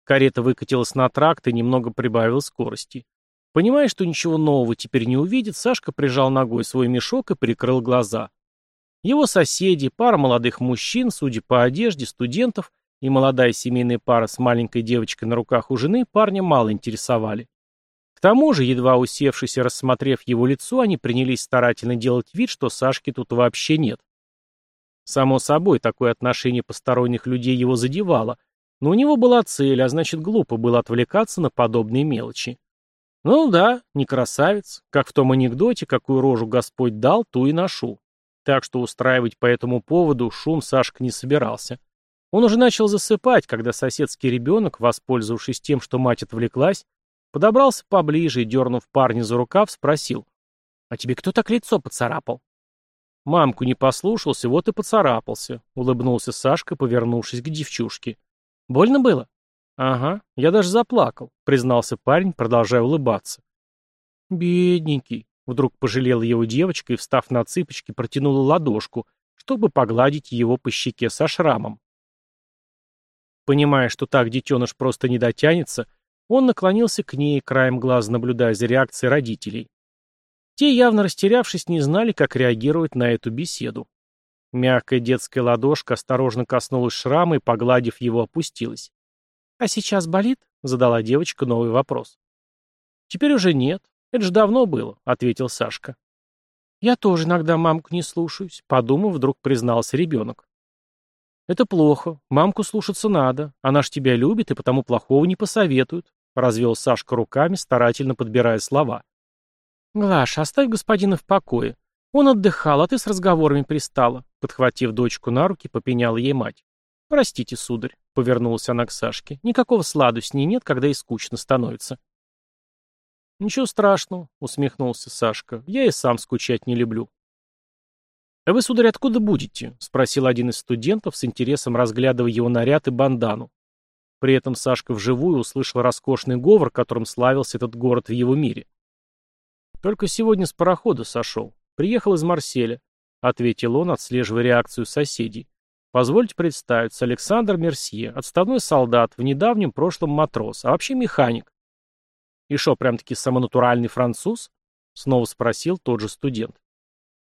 Карета выкатилась на тракт и немного прибавила скорости. Понимая, что ничего нового теперь не увидит, Сашка прижал ногой свой мешок и прикрыл глаза. Его соседи, пара молодых мужчин, судя по одежде, студентов и молодая семейная пара с маленькой девочкой на руках у жены парня мало интересовали. К тому же, едва усевшись и рассмотрев его лицо, они принялись старательно делать вид, что Сашки тут вообще нет. Само собой, такое отношение посторонних людей его задевало, но у него была цель, а значит, глупо было отвлекаться на подобные мелочи. Ну да, не красавец, как в том анекдоте, какую рожу Господь дал, ту и ношу. Так что устраивать по этому поводу шум Сашка не собирался. Он уже начал засыпать, когда соседский ребенок, воспользовавшись тем, что мать отвлеклась, Подобрался поближе и, дернув парня за рукав, спросил. «А тебе кто так лицо поцарапал?» «Мамку не послушался, вот и поцарапался», — улыбнулся Сашка, повернувшись к девчушке. «Больно было?» «Ага, я даже заплакал», — признался парень, продолжая улыбаться. «Бедненький», — вдруг пожалела его девочка и, встав на цыпочки, протянула ладошку, чтобы погладить его по щеке со шрамом. Понимая, что так детеныш просто не дотянется, он наклонился к ней, краем глаза наблюдая за реакцией родителей. Те, явно растерявшись, не знали, как реагировать на эту беседу. Мягкая детская ладошка осторожно коснулась шрама и, погладив его, опустилась. «А сейчас болит?» — задала девочка новый вопрос. «Теперь уже нет. Это же давно было», — ответил Сашка. «Я тоже иногда мамку не слушаюсь», — подумав, вдруг признался ребенок. «Это плохо. Мамку слушаться надо. Она ж тебя любит и потому плохого не посоветует», Развел Сашка руками, старательно подбирая слова. «Глаша, оставь господина в покое. Он отдыхал, а ты с разговорами пристала», подхватив дочку на руки, попеняла ей мать. «Простите, сударь», — повернулась она к Сашке. «Никакого сладу с ней нет, когда и скучно становится». «Ничего страшного», — усмехнулся Сашка. «Я и сам скучать не люблю». «А вы, сударь, откуда будете?» — спросил один из студентов, с интересом разглядывая его наряд и бандану. При этом Сашка вживую услышал роскошный говор, которым славился этот город в его мире. «Только сегодня с парохода сошел. Приехал из Марселя», — ответил он, отслеживая реакцию соседей. «Позвольте представиться, Александр Мерсье, отставной солдат, в недавнем прошлом матрос, а вообще механик». «И шо, прям-таки самонатуральный француз?» — снова спросил тот же студент.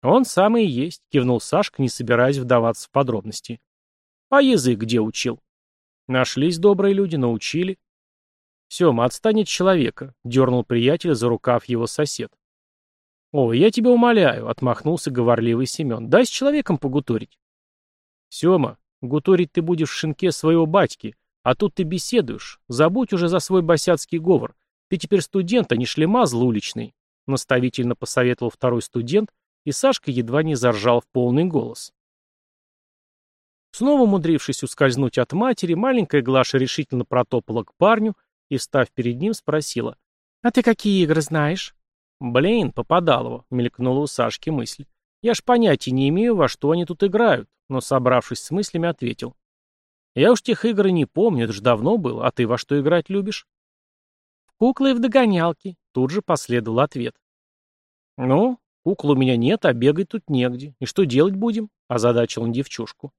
«Он самый и есть», — кивнул Сашка, не собираясь вдаваться в подробности. «А язык где учил?» «Нашлись добрые люди, научили». «Сема, отстань от человека», — дернул приятеля за рукав его сосед. «О, я тебя умоляю», — отмахнулся говорливый Семен. «Дай с человеком погуторить». «Сема, гуторить ты будешь в шинке своего батьки, а тут ты беседуешь. Забудь уже за свой босяцкий говор. Ты теперь студент, а не шлемазл уличный», — наставительно посоветовал второй студент, и Сашка едва не заржал в полный голос. Снова умудрившись ускользнуть от матери, маленькая Глаша решительно протопала к парню и, став перед ним, спросила. «А ты какие игры знаешь?» «Блин, попадалово», — мелькнула у Сашки мысль. «Я ж понятия не имею, во что они тут играют», но, собравшись с мыслями, ответил. «Я уж тех игр не помню, это ж давно было, а ты во что играть любишь?» «В куклы и в догонялки», — тут же последовал ответ. «Ну, Кукол у меня нет, а бегать тут негде. И что делать будем? Озадачил он девчушку.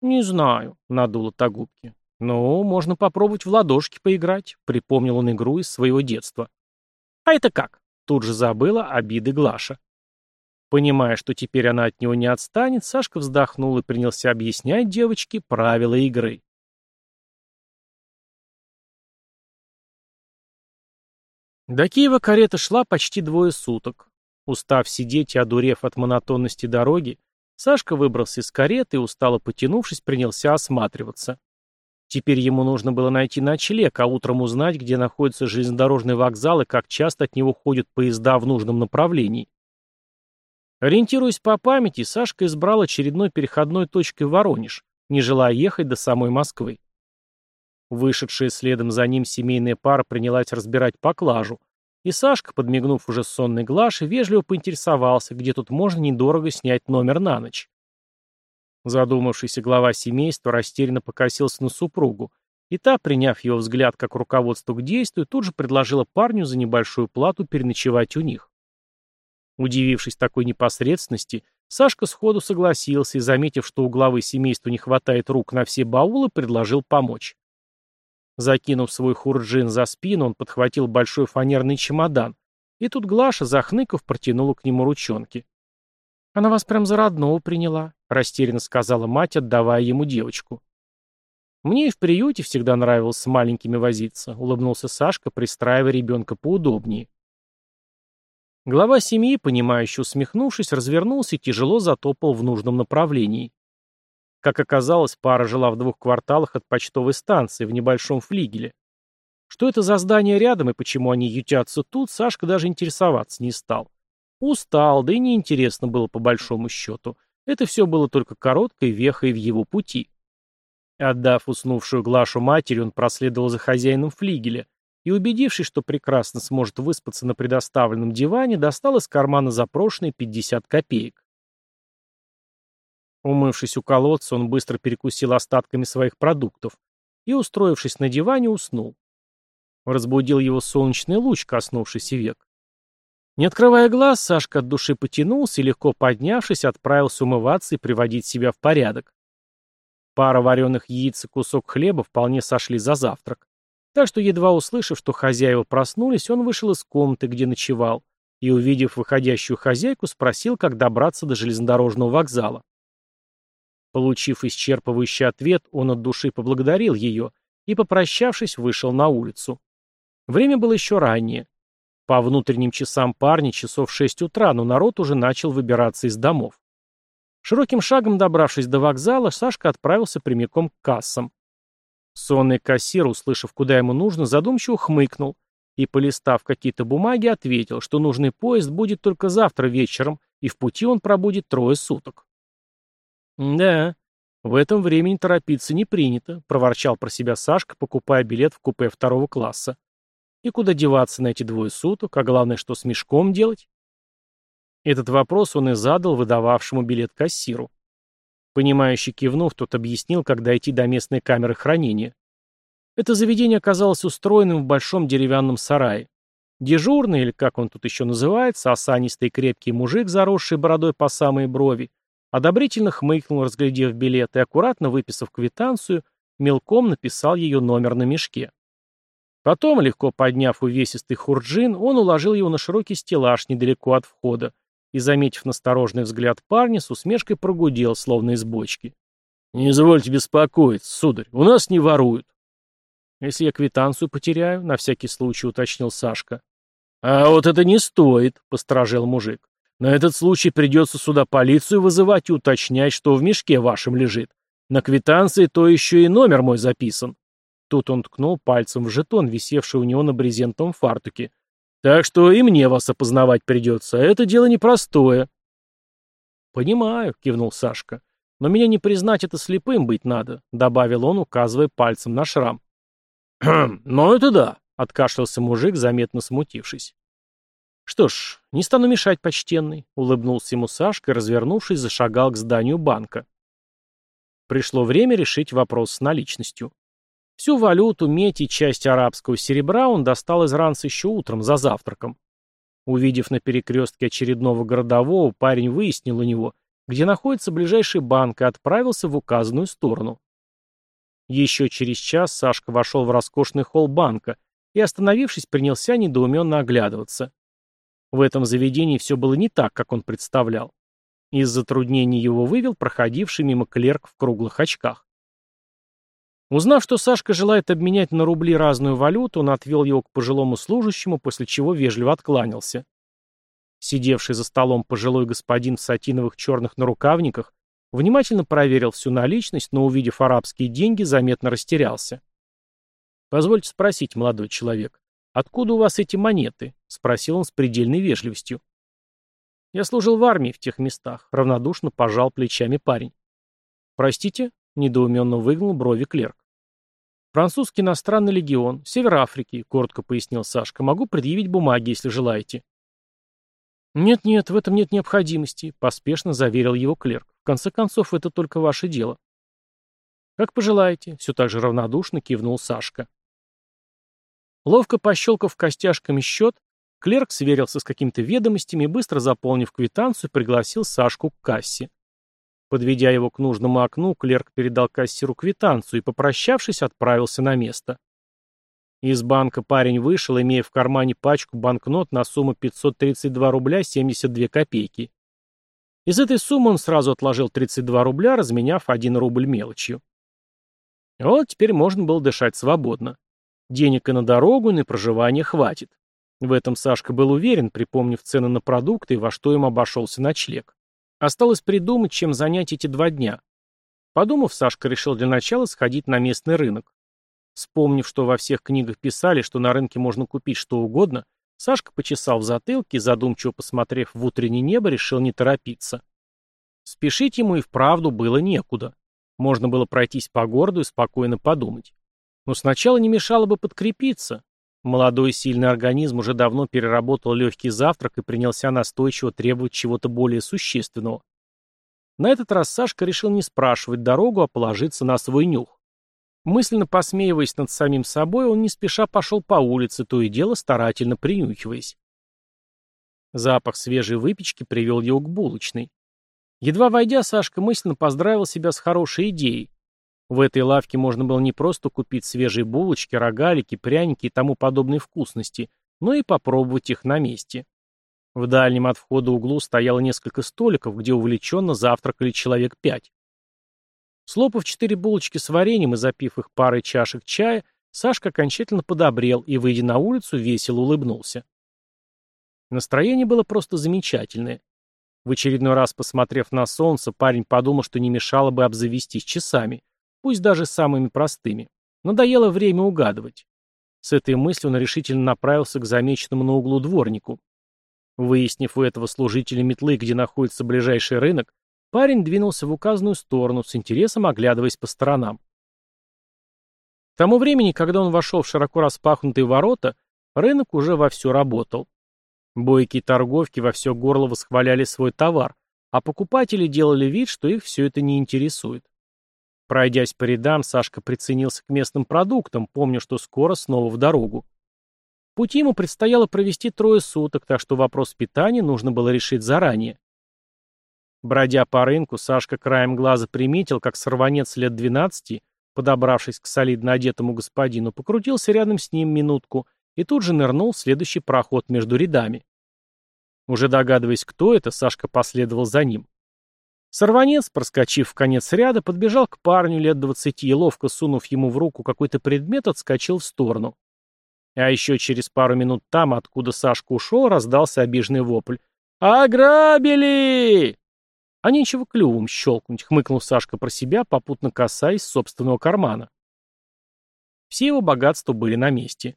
Не знаю, надула та губки. Ну, можно попробовать в ладошки поиграть, припомнил он игру из своего детства. А это как? Тут же забыла обиды Глаша. Понимая, что теперь она от него не отстанет, Сашка вздохнул и принялся объяснять девочке правила игры. До Киева карета шла почти двое суток. Устав сидеть и одурев от монотонности дороги, Сашка выбрался из кареты и, устало потянувшись, принялся осматриваться. Теперь ему нужно было найти ночлег, а утром узнать, где находится железнодорожный вокзал и как часто от него ходят поезда в нужном направлении. Ориентируясь по памяти, Сашка избрал очередной переходной точкой Воронеж, не желая ехать до самой Москвы. Вышедшая следом за ним семейная пара принялась разбирать поклажу, и Сашка, подмигнув уже сонной Глаше, вежливо поинтересовался, где тут можно недорого снять номер на ночь. Задумавшийся глава семейства растерянно покосился на супругу, и та, приняв его взгляд как руководство к действию, тут же предложила парню за небольшую плату переночевать у них. Удивившись такой непосредственности, Сашка сходу согласился и, заметив, что у главы семейства не хватает рук на все баулы, предложил помочь. Закинув свой хурджин за спину, он подхватил большой фанерный чемодан, и тут Глаша, захныков, протянула к нему ручонки. «Она вас прям за родного приняла», — растерянно сказала мать, отдавая ему девочку. «Мне и в приюте всегда нравилось с маленькими возиться», — улыбнулся Сашка, пристраивая ребенка поудобнее. Глава семьи, понимающе усмехнувшись, развернулся и тяжело затопал в нужном направлении. Как оказалось, пара жила в двух кварталах от почтовой станции, в небольшом флигеле. Что это за здание рядом и почему они ютятся тут, Сашка даже интересоваться не стал. Устал, да и неинтересно было по большому счету. Это все было только короткой вехой в его пути. Отдав уснувшую Глашу матери, он проследовал за хозяином флигеля и, убедившись, что прекрасно сможет выспаться на предоставленном диване, достал из кармана запрошенные 50 копеек. Умывшись у колодца, он быстро перекусил остатками своих продуктов и, устроившись на диване, уснул. Разбудил его солнечный луч, коснувшийся век. Не открывая глаз, Сашка от души потянулся и, легко поднявшись, отправился умываться и приводить себя в порядок. Пара вареных яиц и кусок хлеба вполне сошли за завтрак. Так что, едва услышав, что хозяева проснулись, он вышел из комнаты, где ночевал, и, увидев выходящую хозяйку, спросил, как добраться до железнодорожного вокзала. Получив исчерпывающий ответ, он от души поблагодарил ее и, попрощавшись, вышел на улицу. Время было еще раннее. По внутренним часам парня часов шесть утра, но народ уже начал выбираться из домов. Широким шагом добравшись до вокзала, Сашка отправился прямиком к кассам. Сонный кассир, услышав, куда ему нужно, задумчиво хмыкнул и, полистав какие-то бумаги, ответил, что нужный поезд будет только завтра вечером, и в пути он пробудет трое суток. «Да, в этом времени торопиться не принято», — проворчал про себя Сашка, покупая билет в купе второго класса. «И куда деваться на эти двое суток, а главное, что с мешком делать?» Этот вопрос он и задал выдававшему билет кассиру. Понимающий кивнув, тот объяснил, как дойти до местной камеры хранения. Это заведение оказалось устроенным в большом деревянном сарае. Дежурный, или как он тут еще называется, осанистый крепкий мужик, заросший бородой по самые брови, одобрительно хмыкнул, разглядев билет, и, аккуратно выписав квитанцию, мелком написал ее номер на мешке. Потом, легко подняв увесистый хурджин, он уложил его на широкий стеллаж недалеко от входа и, заметив насторожный взгляд парня, с усмешкой прогудел, словно из бочки. «Не извольте беспокоиться, сударь, у нас не воруют». «Если я квитанцию потеряю», — на всякий случай уточнил Сашка. «А вот это не стоит», — посторожил мужик. «На этот случай придется сюда полицию вызывать и уточнять, что в мешке вашем лежит. На квитанции то еще и номер мой записан». Тут он ткнул пальцем в жетон, висевший у него на брезентовом фартуке. Так что и мне вас опознавать придется. Это дело непростое. Понимаю, кивнул Сашка. Но меня не признать это слепым быть надо, добавил он, указывая пальцем на шрам. «Хм, ну это да», — откашлялся мужик, заметно смутившись. «Что ж, не стану мешать, почтенный», — улыбнулся ему Сашка развернувшись, зашагал к зданию банка. Пришло время решить вопрос с наличностью. Всю валюту, медь и часть арабского серебра он достал из ранца еще утром, за завтраком. Увидев на перекрестке очередного городового, парень выяснил у него, где находится ближайший банк, и отправился в указанную сторону. Еще через час Сашка вошел в роскошный холл банка и, остановившись, принялся недоуменно оглядываться. В этом заведении все было не так, как он представлял. Из затруднений его вывел проходивший мимо клерк в круглых очках. Узнав, что Сашка желает обменять на рубли разную валюту, он отвел его к пожилому служащему, после чего вежливо откланялся. Сидевший за столом пожилой господин в сатиновых черных нарукавниках внимательно проверил всю наличность, но, увидев арабские деньги, заметно растерялся. «Позвольте спросить, молодой человек, откуда у вас эти монеты?» — спросил он с предельной вежливостью. «Я служил в армии в тех местах», — равнодушно пожал плечами парень. «Простите?» — недоуменно выгнул брови клерк. «Французский иностранный легион, Север Африки», — коротко пояснил Сашка. «Могу предъявить бумаги, если желаете». «Нет-нет, в этом нет необходимости», — поспешно заверил его клерк. «В конце концов, это только ваше дело». «Как пожелаете», — все так же равнодушно кивнул Сашка. Ловко пощелкав костяшками счет, клерк сверился с какими-то ведомостями и, быстро заполнив квитанцию, пригласил Сашку к кассе. Подведя его к нужному окну, клерк передал кассиру квитанцию и, попрощавшись, отправился на место. Из банка парень вышел, имея в кармане пачку банкнот на сумму 532 рубля 72 копейки. Из этой суммы он сразу отложил 32 рубля, разменяв 1 рубль мелочью. Вот теперь можно было дышать свободно. Денег и на дорогу, и на проживание хватит. В этом Сашка был уверен, припомнив цены на продукты и во что им обошелся ночлег. Осталось придумать, чем занять эти два дня. Подумав, Сашка решил для начала сходить на местный рынок. Вспомнив, что во всех книгах писали, что на рынке можно купить что угодно, Сашка почесал в затылке и, задумчиво посмотрев в утреннее небо, решил не торопиться. Спешить ему и вправду было некуда. Можно было пройтись по городу и спокойно подумать. Но сначала не мешало бы подкрепиться. Молодой сильный организм уже давно переработал легкий завтрак и принялся настойчиво требовать чего-то более существенного. На этот раз Сашка решил не спрашивать дорогу, а положиться на свой нюх. Мысленно посмеиваясь над самим собой, он не спеша пошел по улице, то и дело старательно принюхиваясь. Запах свежей выпечки привел его к булочной. Едва войдя, Сашка мысленно поздравил себя с хорошей идеей. В этой лавке можно было не просто купить свежие булочки, рогалики, пряники и тому подобные вкусности, но и попробовать их на месте. В дальнем от входа углу стояло несколько столиков, где увлеченно завтракали человек пять. Слопав четыре булочки с вареньем и запив их парой чашек чая, Сашка окончательно подобрел и, выйдя на улицу, весело улыбнулся. Настроение было просто замечательное. В очередной раз, посмотрев на солнце, парень подумал, что не мешало бы обзавестись часами пусть даже самыми простыми. Надоело время угадывать. С этой мыслью он решительно направился к замеченному на углу дворнику. Выяснив у этого служителя метлы, где находится ближайший рынок, парень двинулся в указанную сторону, с интересом оглядываясь по сторонам. К тому времени, когда он вошел в широко распахнутые ворота, рынок уже вовсю работал. Бойкие торговки во все горло восхваляли свой товар, а покупатели делали вид, что их все это не интересует. Пройдясь по рядам, Сашка приценился к местным продуктам, помня, что скоро снова в дорогу. Пути ему предстояло провести трое суток, так что вопрос питания нужно было решить заранее. Бродя по рынку, Сашка краем глаза приметил, как сорванец лет двенадцати, подобравшись к солидно одетому господину, покрутился рядом с ним минутку и тут же нырнул в следующий проход между рядами. Уже догадываясь, кто это, Сашка последовал за ним. Сорванец, проскочив в конец ряда, подбежал к парню лет двадцати и, ловко сунув ему в руку какой-то предмет, отскочил в сторону. А еще через пару минут там, откуда Сашка ушел, раздался обиженный вопль. «Ограбили!» А нечего клювом щелкнуть, хмыкнул Сашка про себя, попутно касаясь собственного кармана. Все его богатства были на месте.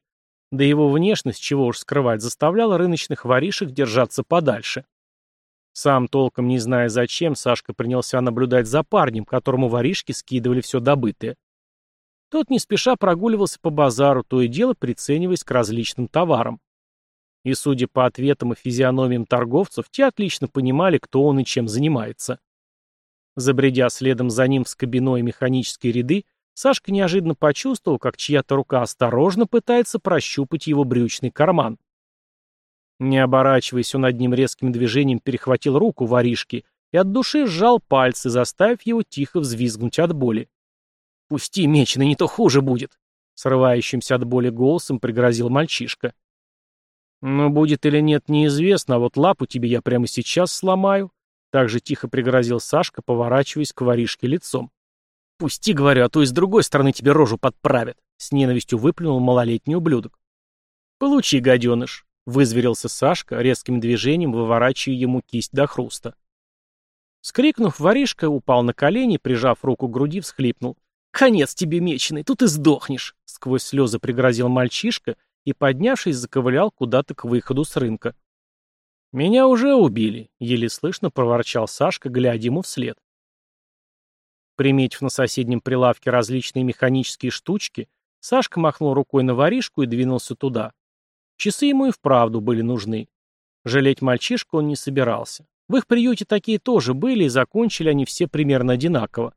Да его внешность, чего уж скрывать, заставляла рыночных воришек держаться подальше. Сам толком не зная зачем, Сашка принялся наблюдать за парнем, которому воришки скидывали все добытое. Тот не спеша прогуливался по базару, то и дело прицениваясь к различным товарам. И, судя по ответам и физиономиям торговцев, те отлично понимали, кто он и чем занимается. Забредя следом за ним в скобяной механические ряды, Сашка неожиданно почувствовал, как чья-то рука осторожно пытается прощупать его брючный карман. Не оборачиваясь, он одним резким движением перехватил руку воришки и от души сжал пальцы, заставив его тихо взвизгнуть от боли. «Пусти, меченый, не то хуже будет!» Срывающимся от боли голосом пригрозил мальчишка. «Ну, будет или нет, неизвестно, а вот лапу тебе я прямо сейчас сломаю», так же тихо пригрозил Сашка, поворачиваясь к воришке лицом. «Пусти, — говорю, — а то и с другой стороны тебе рожу подправят», — с ненавистью выплюнул малолетний ублюдок. «Получи, гаденыш», — вызверился Сашка, резким движением выворачивая ему кисть до хруста. Скрикнув, воришка упал на колени, прижав руку к груди, всхлипнул. «Конец тебе, меченый, тут и сдохнешь!» — сквозь слезы пригрозил мальчишка и, поднявшись, заковылял куда-то к выходу с рынка. «Меня уже убили», — еле слышно проворчал Сашка, глядя ему вслед. Приметив на соседнем прилавке различные механические штучки, Сашка махнул рукой на воришку и двинулся туда. Часы ему и вправду были нужны. Жалеть мальчишку он не собирался. В их приюте такие тоже были, и закончили они все примерно одинаково.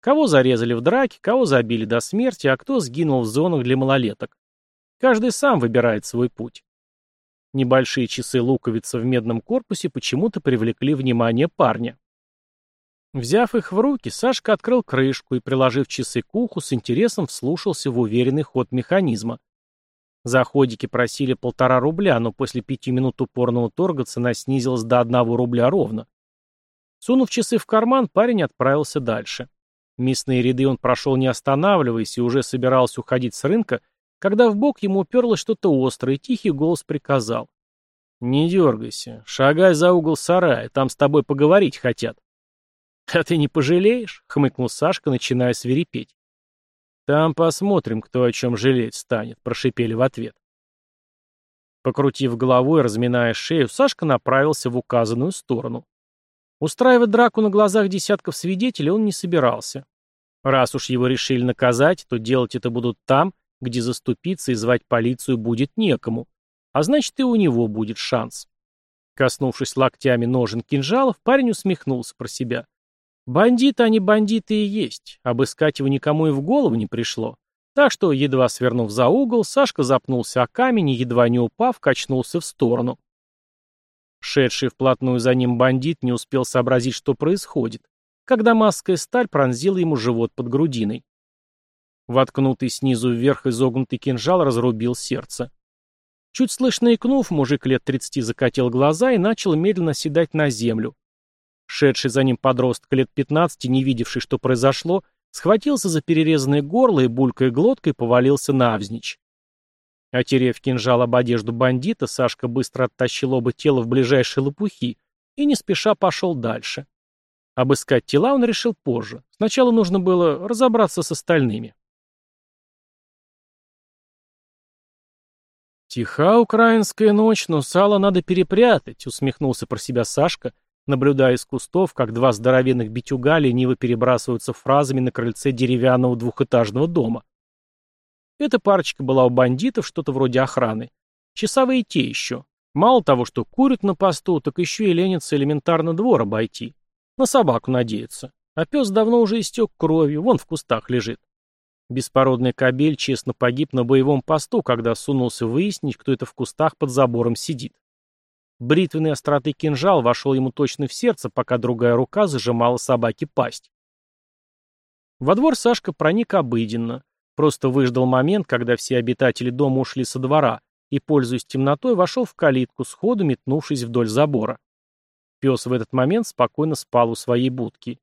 Кого зарезали в драке, кого забили до смерти, а кто сгинул в зонах для малолеток. Каждый сам выбирает свой путь. Небольшие часы луковица в медном корпусе почему-то привлекли внимание парня. Взяв их в руки, Сашка открыл крышку и, приложив часы к уху, с интересом вслушался в уверенный ход механизма. Заходики просили полтора рубля, но после пяти минут упорного торга цена снизилась до одного рубля ровно. Сунув часы в карман, парень отправился дальше. Мясные ряды он прошел не останавливаясь и уже собирался уходить с рынка, когда в бок ему уперлось что-то острое, и тихий голос приказал. «Не дергайся, шагай за угол сарая, там с тобой поговорить хотят». «А ты не пожалеешь?» — хмыкнул Сашка, начиная свирепеть. «Там посмотрим, кто о чем жалеть станет», — прошипели в ответ. Покрутив головой, разминая шею, Сашка направился в указанную сторону. Устраивать драку на глазах десятков свидетелей он не собирался. Раз уж его решили наказать, то делать это будут там, где заступиться и звать полицию будет некому, а значит и у него будет шанс. Коснувшись локтями ножен кинжалов, парень усмехнулся про себя. Бандиты они бандиты и есть, обыскать его никому и в голову не пришло. Так что, едва свернув за угол, Сашка запнулся о камень и, едва не упав, качнулся в сторону. Шедший вплотную за ним бандит не успел сообразить, что происходит, когда маской сталь пронзила ему живот под грудиной. Воткнутый снизу вверх изогнутый кинжал разрубил сердце. Чуть слышно икнув, мужик лет тридцати закатил глаза и начал медленно седать на землю. Шедший за ним подросток лет пятнадцати, не видевший, что произошло, схватился за перерезанное горло и, булькой глоткой, повалился навзничь. Отерев кинжал об одежду бандита, Сашка быстро оттащил оба тела в ближайшие лопухи и не спеша пошел дальше. Обыскать тела он решил позже. Сначала нужно было разобраться с остальными. «Тиха украинская ночь, но сало надо перепрятать», — усмехнулся про себя Сашка, наблюдая из кустов, как два здоровенных битюга лениво перебрасываются фразами на крыльце деревянного двухэтажного дома. Эта парочка была у бандитов что-то вроде охраны. Часовые те еще. Мало того, что курят на посту, так еще и ленятся элементарно двор обойти. На собаку надеются. А пес давно уже истек кровью, вон в кустах лежит. Беспородный кобель честно погиб на боевом посту, когда сунулся выяснить, кто это в кустах под забором сидит. Бритвенный остроты кинжал вошел ему точно в сердце, пока другая рука зажимала собаке пасть. Во двор Сашка проник обыденно. Просто выждал момент, когда все обитатели дома ушли со двора, и, пользуясь темнотой, вошел в калитку, сходу метнувшись вдоль забора. Пес в этот момент спокойно спал у своей будки.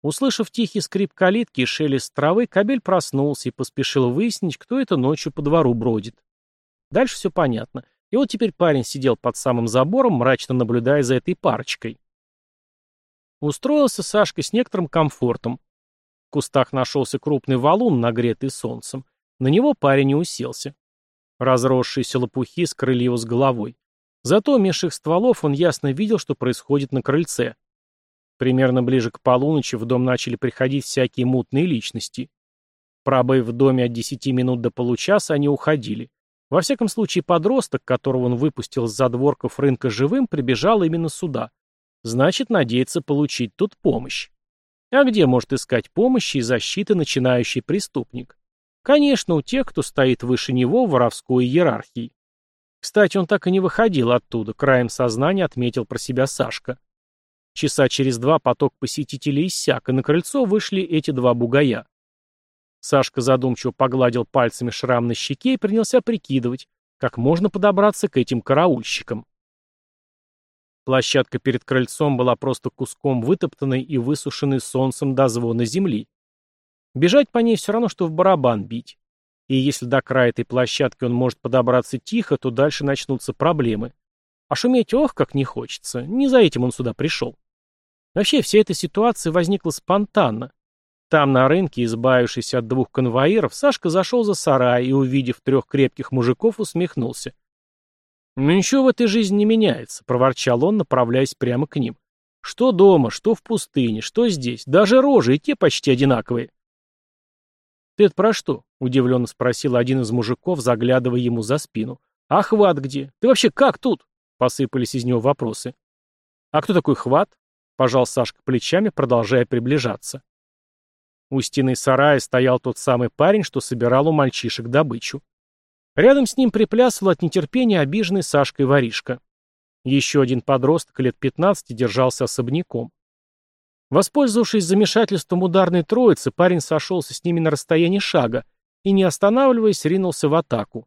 Услышав тихий скрип калитки и шелест травы, кобель проснулся и поспешил выяснить, кто это ночью по двору бродит. Дальше все понятно. И вот теперь парень сидел под самым забором, мрачно наблюдая за этой парочкой. Устроился Сашка с некоторым комфортом. В кустах нашелся крупный валун, нагретый солнцем. На него парень не уселся. Разросшиеся лопухи скрыли его с головой. Зато меж их стволов он ясно видел, что происходит на крыльце. Примерно ближе к полуночи в дом начали приходить всякие мутные личности. Пробыв в доме от десяти минут до получаса, они уходили. Во всяком случае, подросток, которого он выпустил с задворков рынка живым, прибежал именно сюда. Значит, надеется получить тут помощь. А где может искать помощи и защиты начинающий преступник? Конечно, у тех, кто стоит выше него в воровской иерархии. Кстати, он так и не выходил оттуда, краем сознания отметил про себя Сашка. Часа через два поток посетителей иссяк, и на крыльцо вышли эти два бугая. Сашка задумчиво погладил пальцами шрам на щеке и принялся прикидывать, как можно подобраться к этим караульщикам. Площадка перед крыльцом была просто куском вытоптанной и высушенной солнцем до звона земли. Бежать по ней все равно, что в барабан бить. И если до края этой площадки он может подобраться тихо, то дальше начнутся проблемы. А шуметь ох, как не хочется. Не за этим он сюда пришел. Вообще, вся эта ситуация возникла спонтанно. Там, на рынке, избавившись от двух конвоиров, Сашка зашел за сарай и, увидев трех крепких мужиков, усмехнулся. «Ну ничего в этой жизни не меняется», — проворчал он, направляясь прямо к ним. «Что дома, что в пустыне, что здесь. Даже рожи и те почти одинаковые». «Ты это про что?» — удивленно спросил один из мужиков, заглядывая ему за спину. «А хват где? Ты вообще как тут?» — посыпались из него вопросы. «А кто такой хват?» — пожал Сашка плечами, продолжая приближаться. У стены сарая стоял тот самый парень, что собирал у мальчишек добычу. Рядом с ним приплясывал от нетерпения обиженный Сашкой воришка. Еще один подросток лет 15 держался особняком. Воспользовавшись замешательством ударной троицы, парень сошелся с ними на расстоянии шага и, не останавливаясь, ринулся в атаку.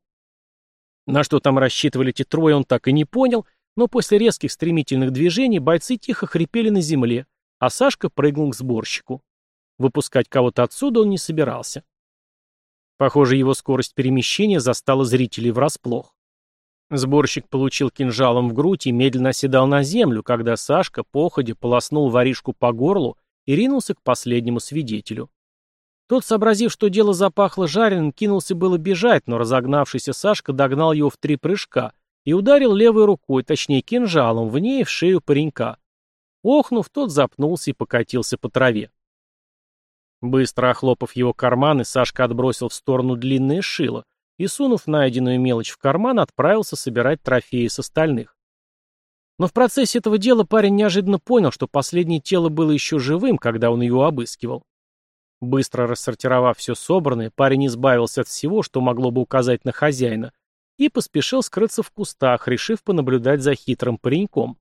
На что там рассчитывали эти трое, он так и не понял, но после резких стремительных движений бойцы тихо хрипели на земле, а Сашка прыгнул к сборщику. Выпускать кого-то отсюда он не собирался. Похоже, его скорость перемещения застала зрителей врасплох. Сборщик получил кинжалом в грудь и медленно оседал на землю, когда Сашка, походя, полоснул воришку по горлу и ринулся к последнему свидетелю. Тот, сообразив, что дело запахло жареным, кинулся было бежать, но разогнавшийся Сашка догнал его в три прыжка и ударил левой рукой, точнее кинжалом, в ней в шею паренька. Охнув, тот запнулся и покатился по траве. Быстро охлопав его карманы, Сашка отбросил в сторону длинное шило и, сунув найденную мелочь в карман, отправился собирать трофеи с остальных. Но в процессе этого дела парень неожиданно понял, что последнее тело было еще живым, когда он его обыскивал. Быстро рассортировав все собранное, парень избавился от всего, что могло бы указать на хозяина, и поспешил скрыться в кустах, решив понаблюдать за хитрым пареньком.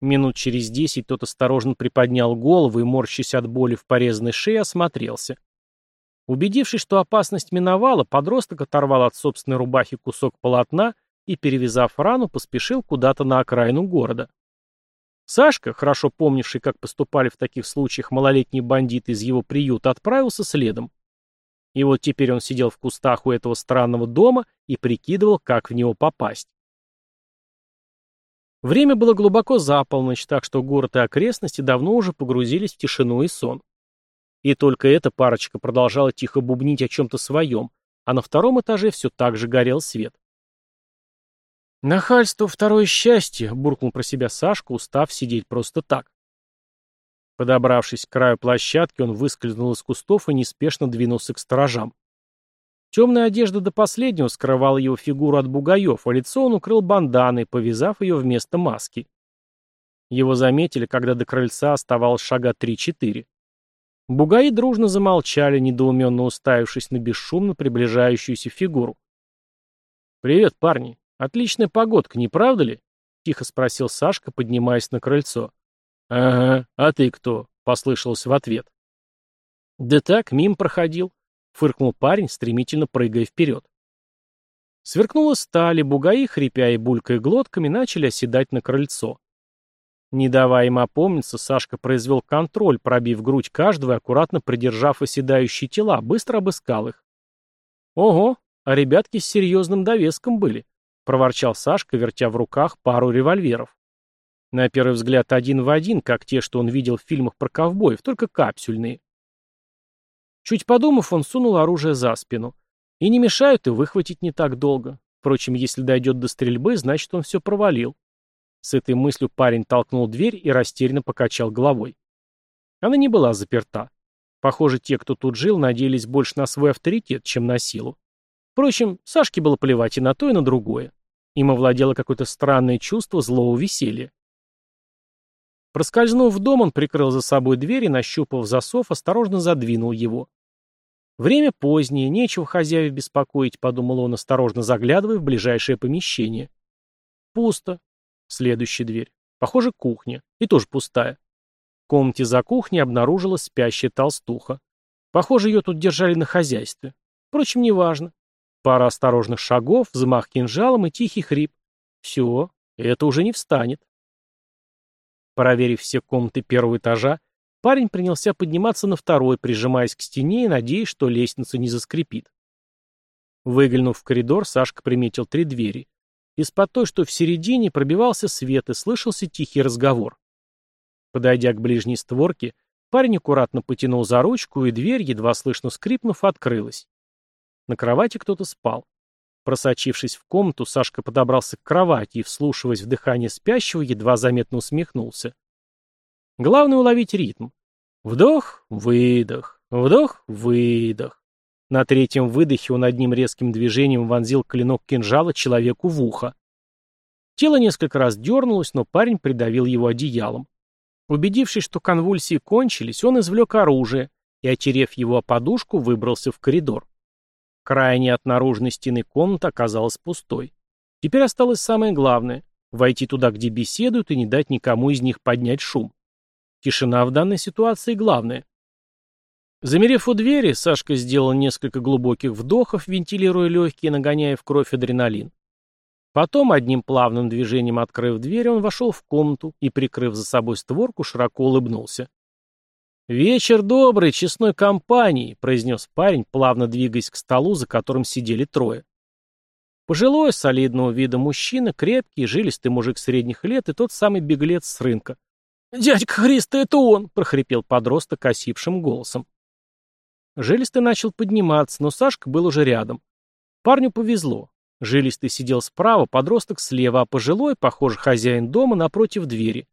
Минут через десять тот осторожно приподнял голову и, морщась от боли в порезанной шее, осмотрелся. Убедившись, что опасность миновала, подросток оторвал от собственной рубахи кусок полотна и, перевязав рану, поспешил куда-то на окраину города. Сашка, хорошо помнивший, как поступали в таких случаях малолетние бандиты из его приюта, отправился следом. И вот теперь он сидел в кустах у этого странного дома и прикидывал, как в него попасть. Время было глубоко за полночь, так что город и окрестности давно уже погрузились в тишину и сон. И только эта парочка продолжала тихо бубнить о чем-то своем, а на втором этаже все так же горел свет. «Нахальство — второе счастье», — буркнул про себя Сашка, устав сидеть просто так. Подобравшись к краю площадки, он выскользнул из кустов и неспешно двинулся к сторожам. Темная одежда до последнего скрывала его фигуру от бугаев, а лицо он укрыл банданой, повязав ее вместо маски. Его заметили, когда до крыльца оставалось шага три-четыре. Бугаи дружно замолчали, недоуменно уставившись на бесшумно приближающуюся фигуру. «Привет, парни. Отличная погодка, не правда ли?» — тихо спросил Сашка, поднимаясь на крыльцо. «Ага, а ты кто?» — послышалось в ответ. «Да так, мим проходил», — фыркнул парень, стремительно прыгая вперед. Сверкнула сталь, и бугаи, хрипя и булькая глотками, начали оседать на крыльцо. Не давая им опомниться, Сашка произвел контроль, пробив грудь каждого и аккуратно придержав оседающие тела, быстро обыскал их. «Ого, а ребятки с серьезным довеском были», — проворчал Сашка, вертя в руках пару револьверов. На первый взгляд один в один, как те, что он видел в фильмах про ковбоев, только капсюльные. Чуть подумав, он сунул оружие за спину. И не мешают, и выхватить не так долго. Впрочем, если дойдет до стрельбы, значит, он все провалил. С этой мыслью парень толкнул дверь и растерянно покачал головой. Она не была заперта. Похоже, те, кто тут жил, надеялись больше на свой авторитет, чем на силу. Впрочем, Сашке было плевать и на то, и на другое. Им овладело какое-то странное чувство злого веселья. Проскользнув в дом, он прикрыл за собой дверь и, нащупав засов, осторожно задвинул его. Время позднее, нечего хозяев беспокоить, подумал он, осторожно заглядывая в ближайшее помещение. Пусто. Следующая дверь. Похоже, кухня. И тоже пустая. В комнате за кухней обнаружилась спящая толстуха. Похоже, ее тут держали на хозяйстве. Впрочем, неважно. Пара осторожных шагов, взмах кинжалом и тихий хрип. Все, это уже не встанет. Проверив все комнаты первого этажа, парень принялся подниматься на второй, прижимаясь к стене и надеясь, что лестница не заскрипит. Выглянув в коридор, Сашка приметил три двери. Из-под той, что в середине, пробивался свет и слышался тихий разговор. Подойдя к ближней створке, парень аккуратно потянул за ручку, и дверь, едва слышно скрипнув, открылась. На кровати кто-то спал. Просочившись в комнату, Сашка подобрался к кровати и, вслушиваясь в дыхание спящего, едва заметно усмехнулся. Главное уловить ритм. Вдох, выдох, вдох, выдох. На третьем выдохе он одним резким движением вонзил клинок кинжала человеку в ухо. Тело несколько раз дернулось, но парень придавил его одеялом. Убедившись, что конвульсии кончились, он извлек оружие и, отерев его о подушку, выбрался в коридор. Крайне от наружной стены комната оказалась пустой. Теперь осталось самое главное — войти туда, где беседуют, и не дать никому из них поднять шум. Тишина в данной ситуации главное. Замерев у двери, Сашка сделал несколько глубоких вдохов, вентилируя легкие, нагоняя в кровь адреналин. Потом, одним плавным движением открыв дверь, он вошел в комнату и, прикрыв за собой створку, широко улыбнулся. «Вечер добрый, честной компании», — произнес парень, плавно двигаясь к столу, за которым сидели трое. Пожилой, солидного вида мужчина, крепкий, жилистый мужик средних лет и тот самый беглец с рынка. «Дядька Христа, это он!» — прохрипел подросток осипшим голосом. Жилистый начал подниматься, но Сашка был уже рядом. Парню повезло. Жилистый сидел справа, подросток слева, а пожилой, похоже, хозяин дома, напротив двери.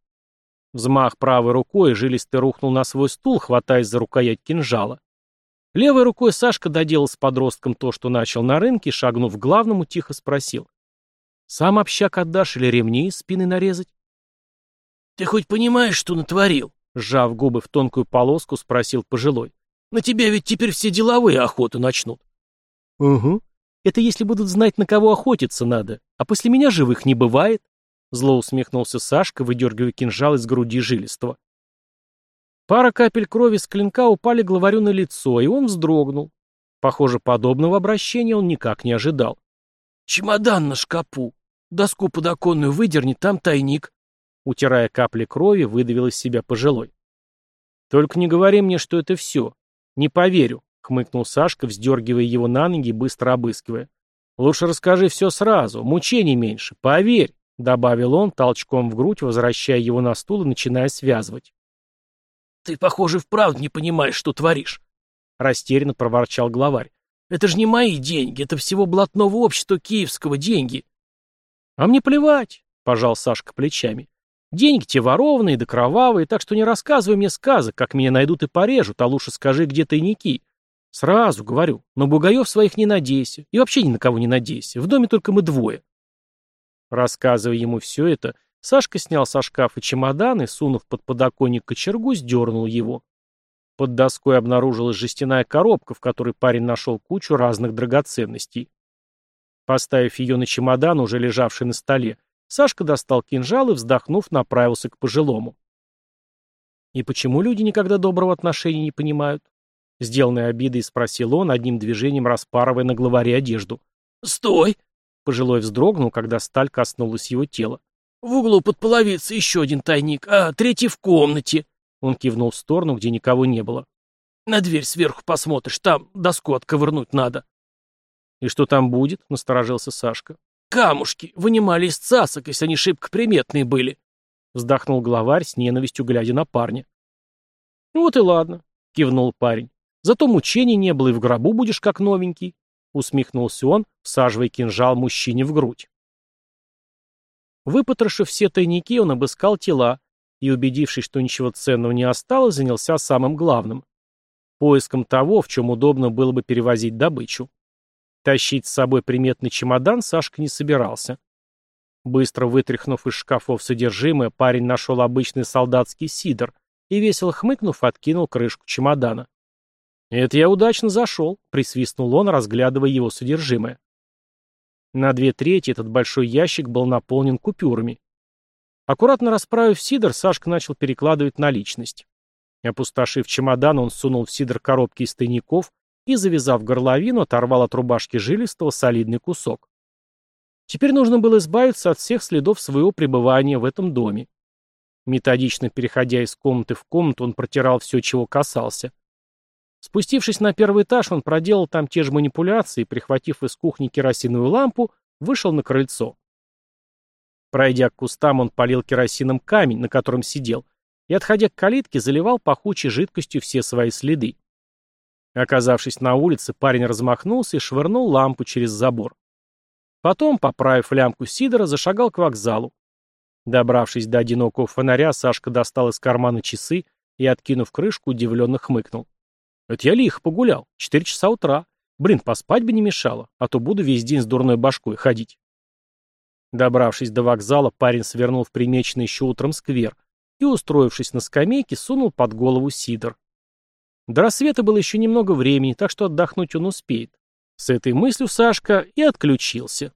Взмах правой рукой, жилистый рухнул на свой стул, хватаясь за рукоять кинжала. Левой рукой Сашка доделал с подростком то, что начал на рынке, шагнув к главному, тихо спросил. «Сам общак отдашь или ремни из спины нарезать?» «Ты хоть понимаешь, что натворил?» Сжав губы в тонкую полоску, спросил пожилой. На тебя ведь теперь все деловые охоту начнут. Угу. Это если будут знать, на кого охотиться надо. А после меня живых не бывает. Зло усмехнулся Сашка, выдергивая кинжал из груди жилистого. Пара капель крови с клинка упали главарю на лицо, и он вздрогнул. Похоже, подобного обращения он никак не ожидал. «Чемодан на шкапу. Доску подоконную выдерни, там тайник». Утирая капли крови, выдавил из себя пожилой. «Только не говори мне, что это все. «Не поверю», — хмыкнул Сашка, вздергивая его на ноги и быстро обыскивая. «Лучше расскажи все сразу, мучений меньше, поверь», — добавил он, толчком в грудь, возвращая его на стул и начиная связывать. «Ты, похоже, вправду не понимаешь, что творишь», — растерянно проворчал главарь. «Это же не мои деньги, это всего блатного общества киевского деньги». «А мне плевать», — пожал Сашка плечами. Деньги те ворованные да кровавые, так что не рассказывай мне сказок, как меня найдут и порежут, а лучше скажи, где тайники. Сразу говорю, на бугаев своих не надейся. И вообще ни на кого не надейся. В доме только мы двое. Рассказывая ему все это, Сашка снял со шкафа чемодан и, сунув под подоконник кочергу, сдернул его. Под доской обнаружилась жестяная коробка, в которой парень нашел кучу разных драгоценностей. Поставив ее на чемодан, уже лежавший на столе, Сашка достал кинжал и, вздохнув, направился к пожилому. «И почему люди никогда доброго отношения не понимают?» Сделанной обидой спросил он, одним движением распарывая на главаре одежду. «Стой!» Пожилой вздрогнул, когда сталь коснулась его тела. «В углу под половицей еще один тайник, а третий в комнате!» Он кивнул в сторону, где никого не было. «На дверь сверху посмотришь, там доску отковырнуть надо». «И что там будет?» — насторожился Сашка. «Камушки! Вынимали из цасок, если они шибко приметные были!» Вздохнул главарь с ненавистью, глядя на парня. «Вот и ладно», — кивнул парень. «Зато мучений не было, и в гробу будешь как новенький», — усмехнулся он, всаживая кинжал мужчине в грудь. Выпотрошив все тайники, он обыскал тела и, убедившись, что ничего ценного не осталось, занялся самым главным — поиском того, в чем удобно было бы перевозить добычу. Тащить с собой приметный чемодан Сашка не собирался. Быстро вытряхнув из шкафов содержимое, парень нашел обычный солдатский сидр и, весело хмыкнув, откинул крышку чемодана. «Это я удачно зашел», — присвистнул он, разглядывая его содержимое. На две трети этот большой ящик был наполнен купюрами. Аккуратно расправив сидр, Сашка начал перекладывать наличность. Опустошив чемодан, он сунул в сидр коробки из тайников и, завязав горловину, оторвал от рубашки жилистого солидный кусок. Теперь нужно было избавиться от всех следов своего пребывания в этом доме. Методично переходя из комнаты в комнату, он протирал все, чего касался. Спустившись на первый этаж, он проделал там те же манипуляции, прихватив из кухни керосиновую лампу, вышел на крыльцо. Пройдя к кустам, он полил керосином камень, на котором сидел, и, отходя к калитке, заливал пахучей жидкостью все свои следы. Оказавшись на улице, парень размахнулся и швырнул лампу через забор. Потом, поправив лямку Сидора, зашагал к вокзалу. Добравшись до одинокого фонаря, Сашка достал из кармана часы и, откинув крышку, удивленно хмыкнул. «Это я лихо погулял. Четыре часа утра. Блин, поспать бы не мешало, а то буду весь день с дурной башкой ходить». Добравшись до вокзала, парень свернул в примеченный еще утром сквер и, устроившись на скамейке, сунул под голову Сидор. До рассвета было еще немного времени, так что отдохнуть он успеет. С этой мыслью Сашка и отключился.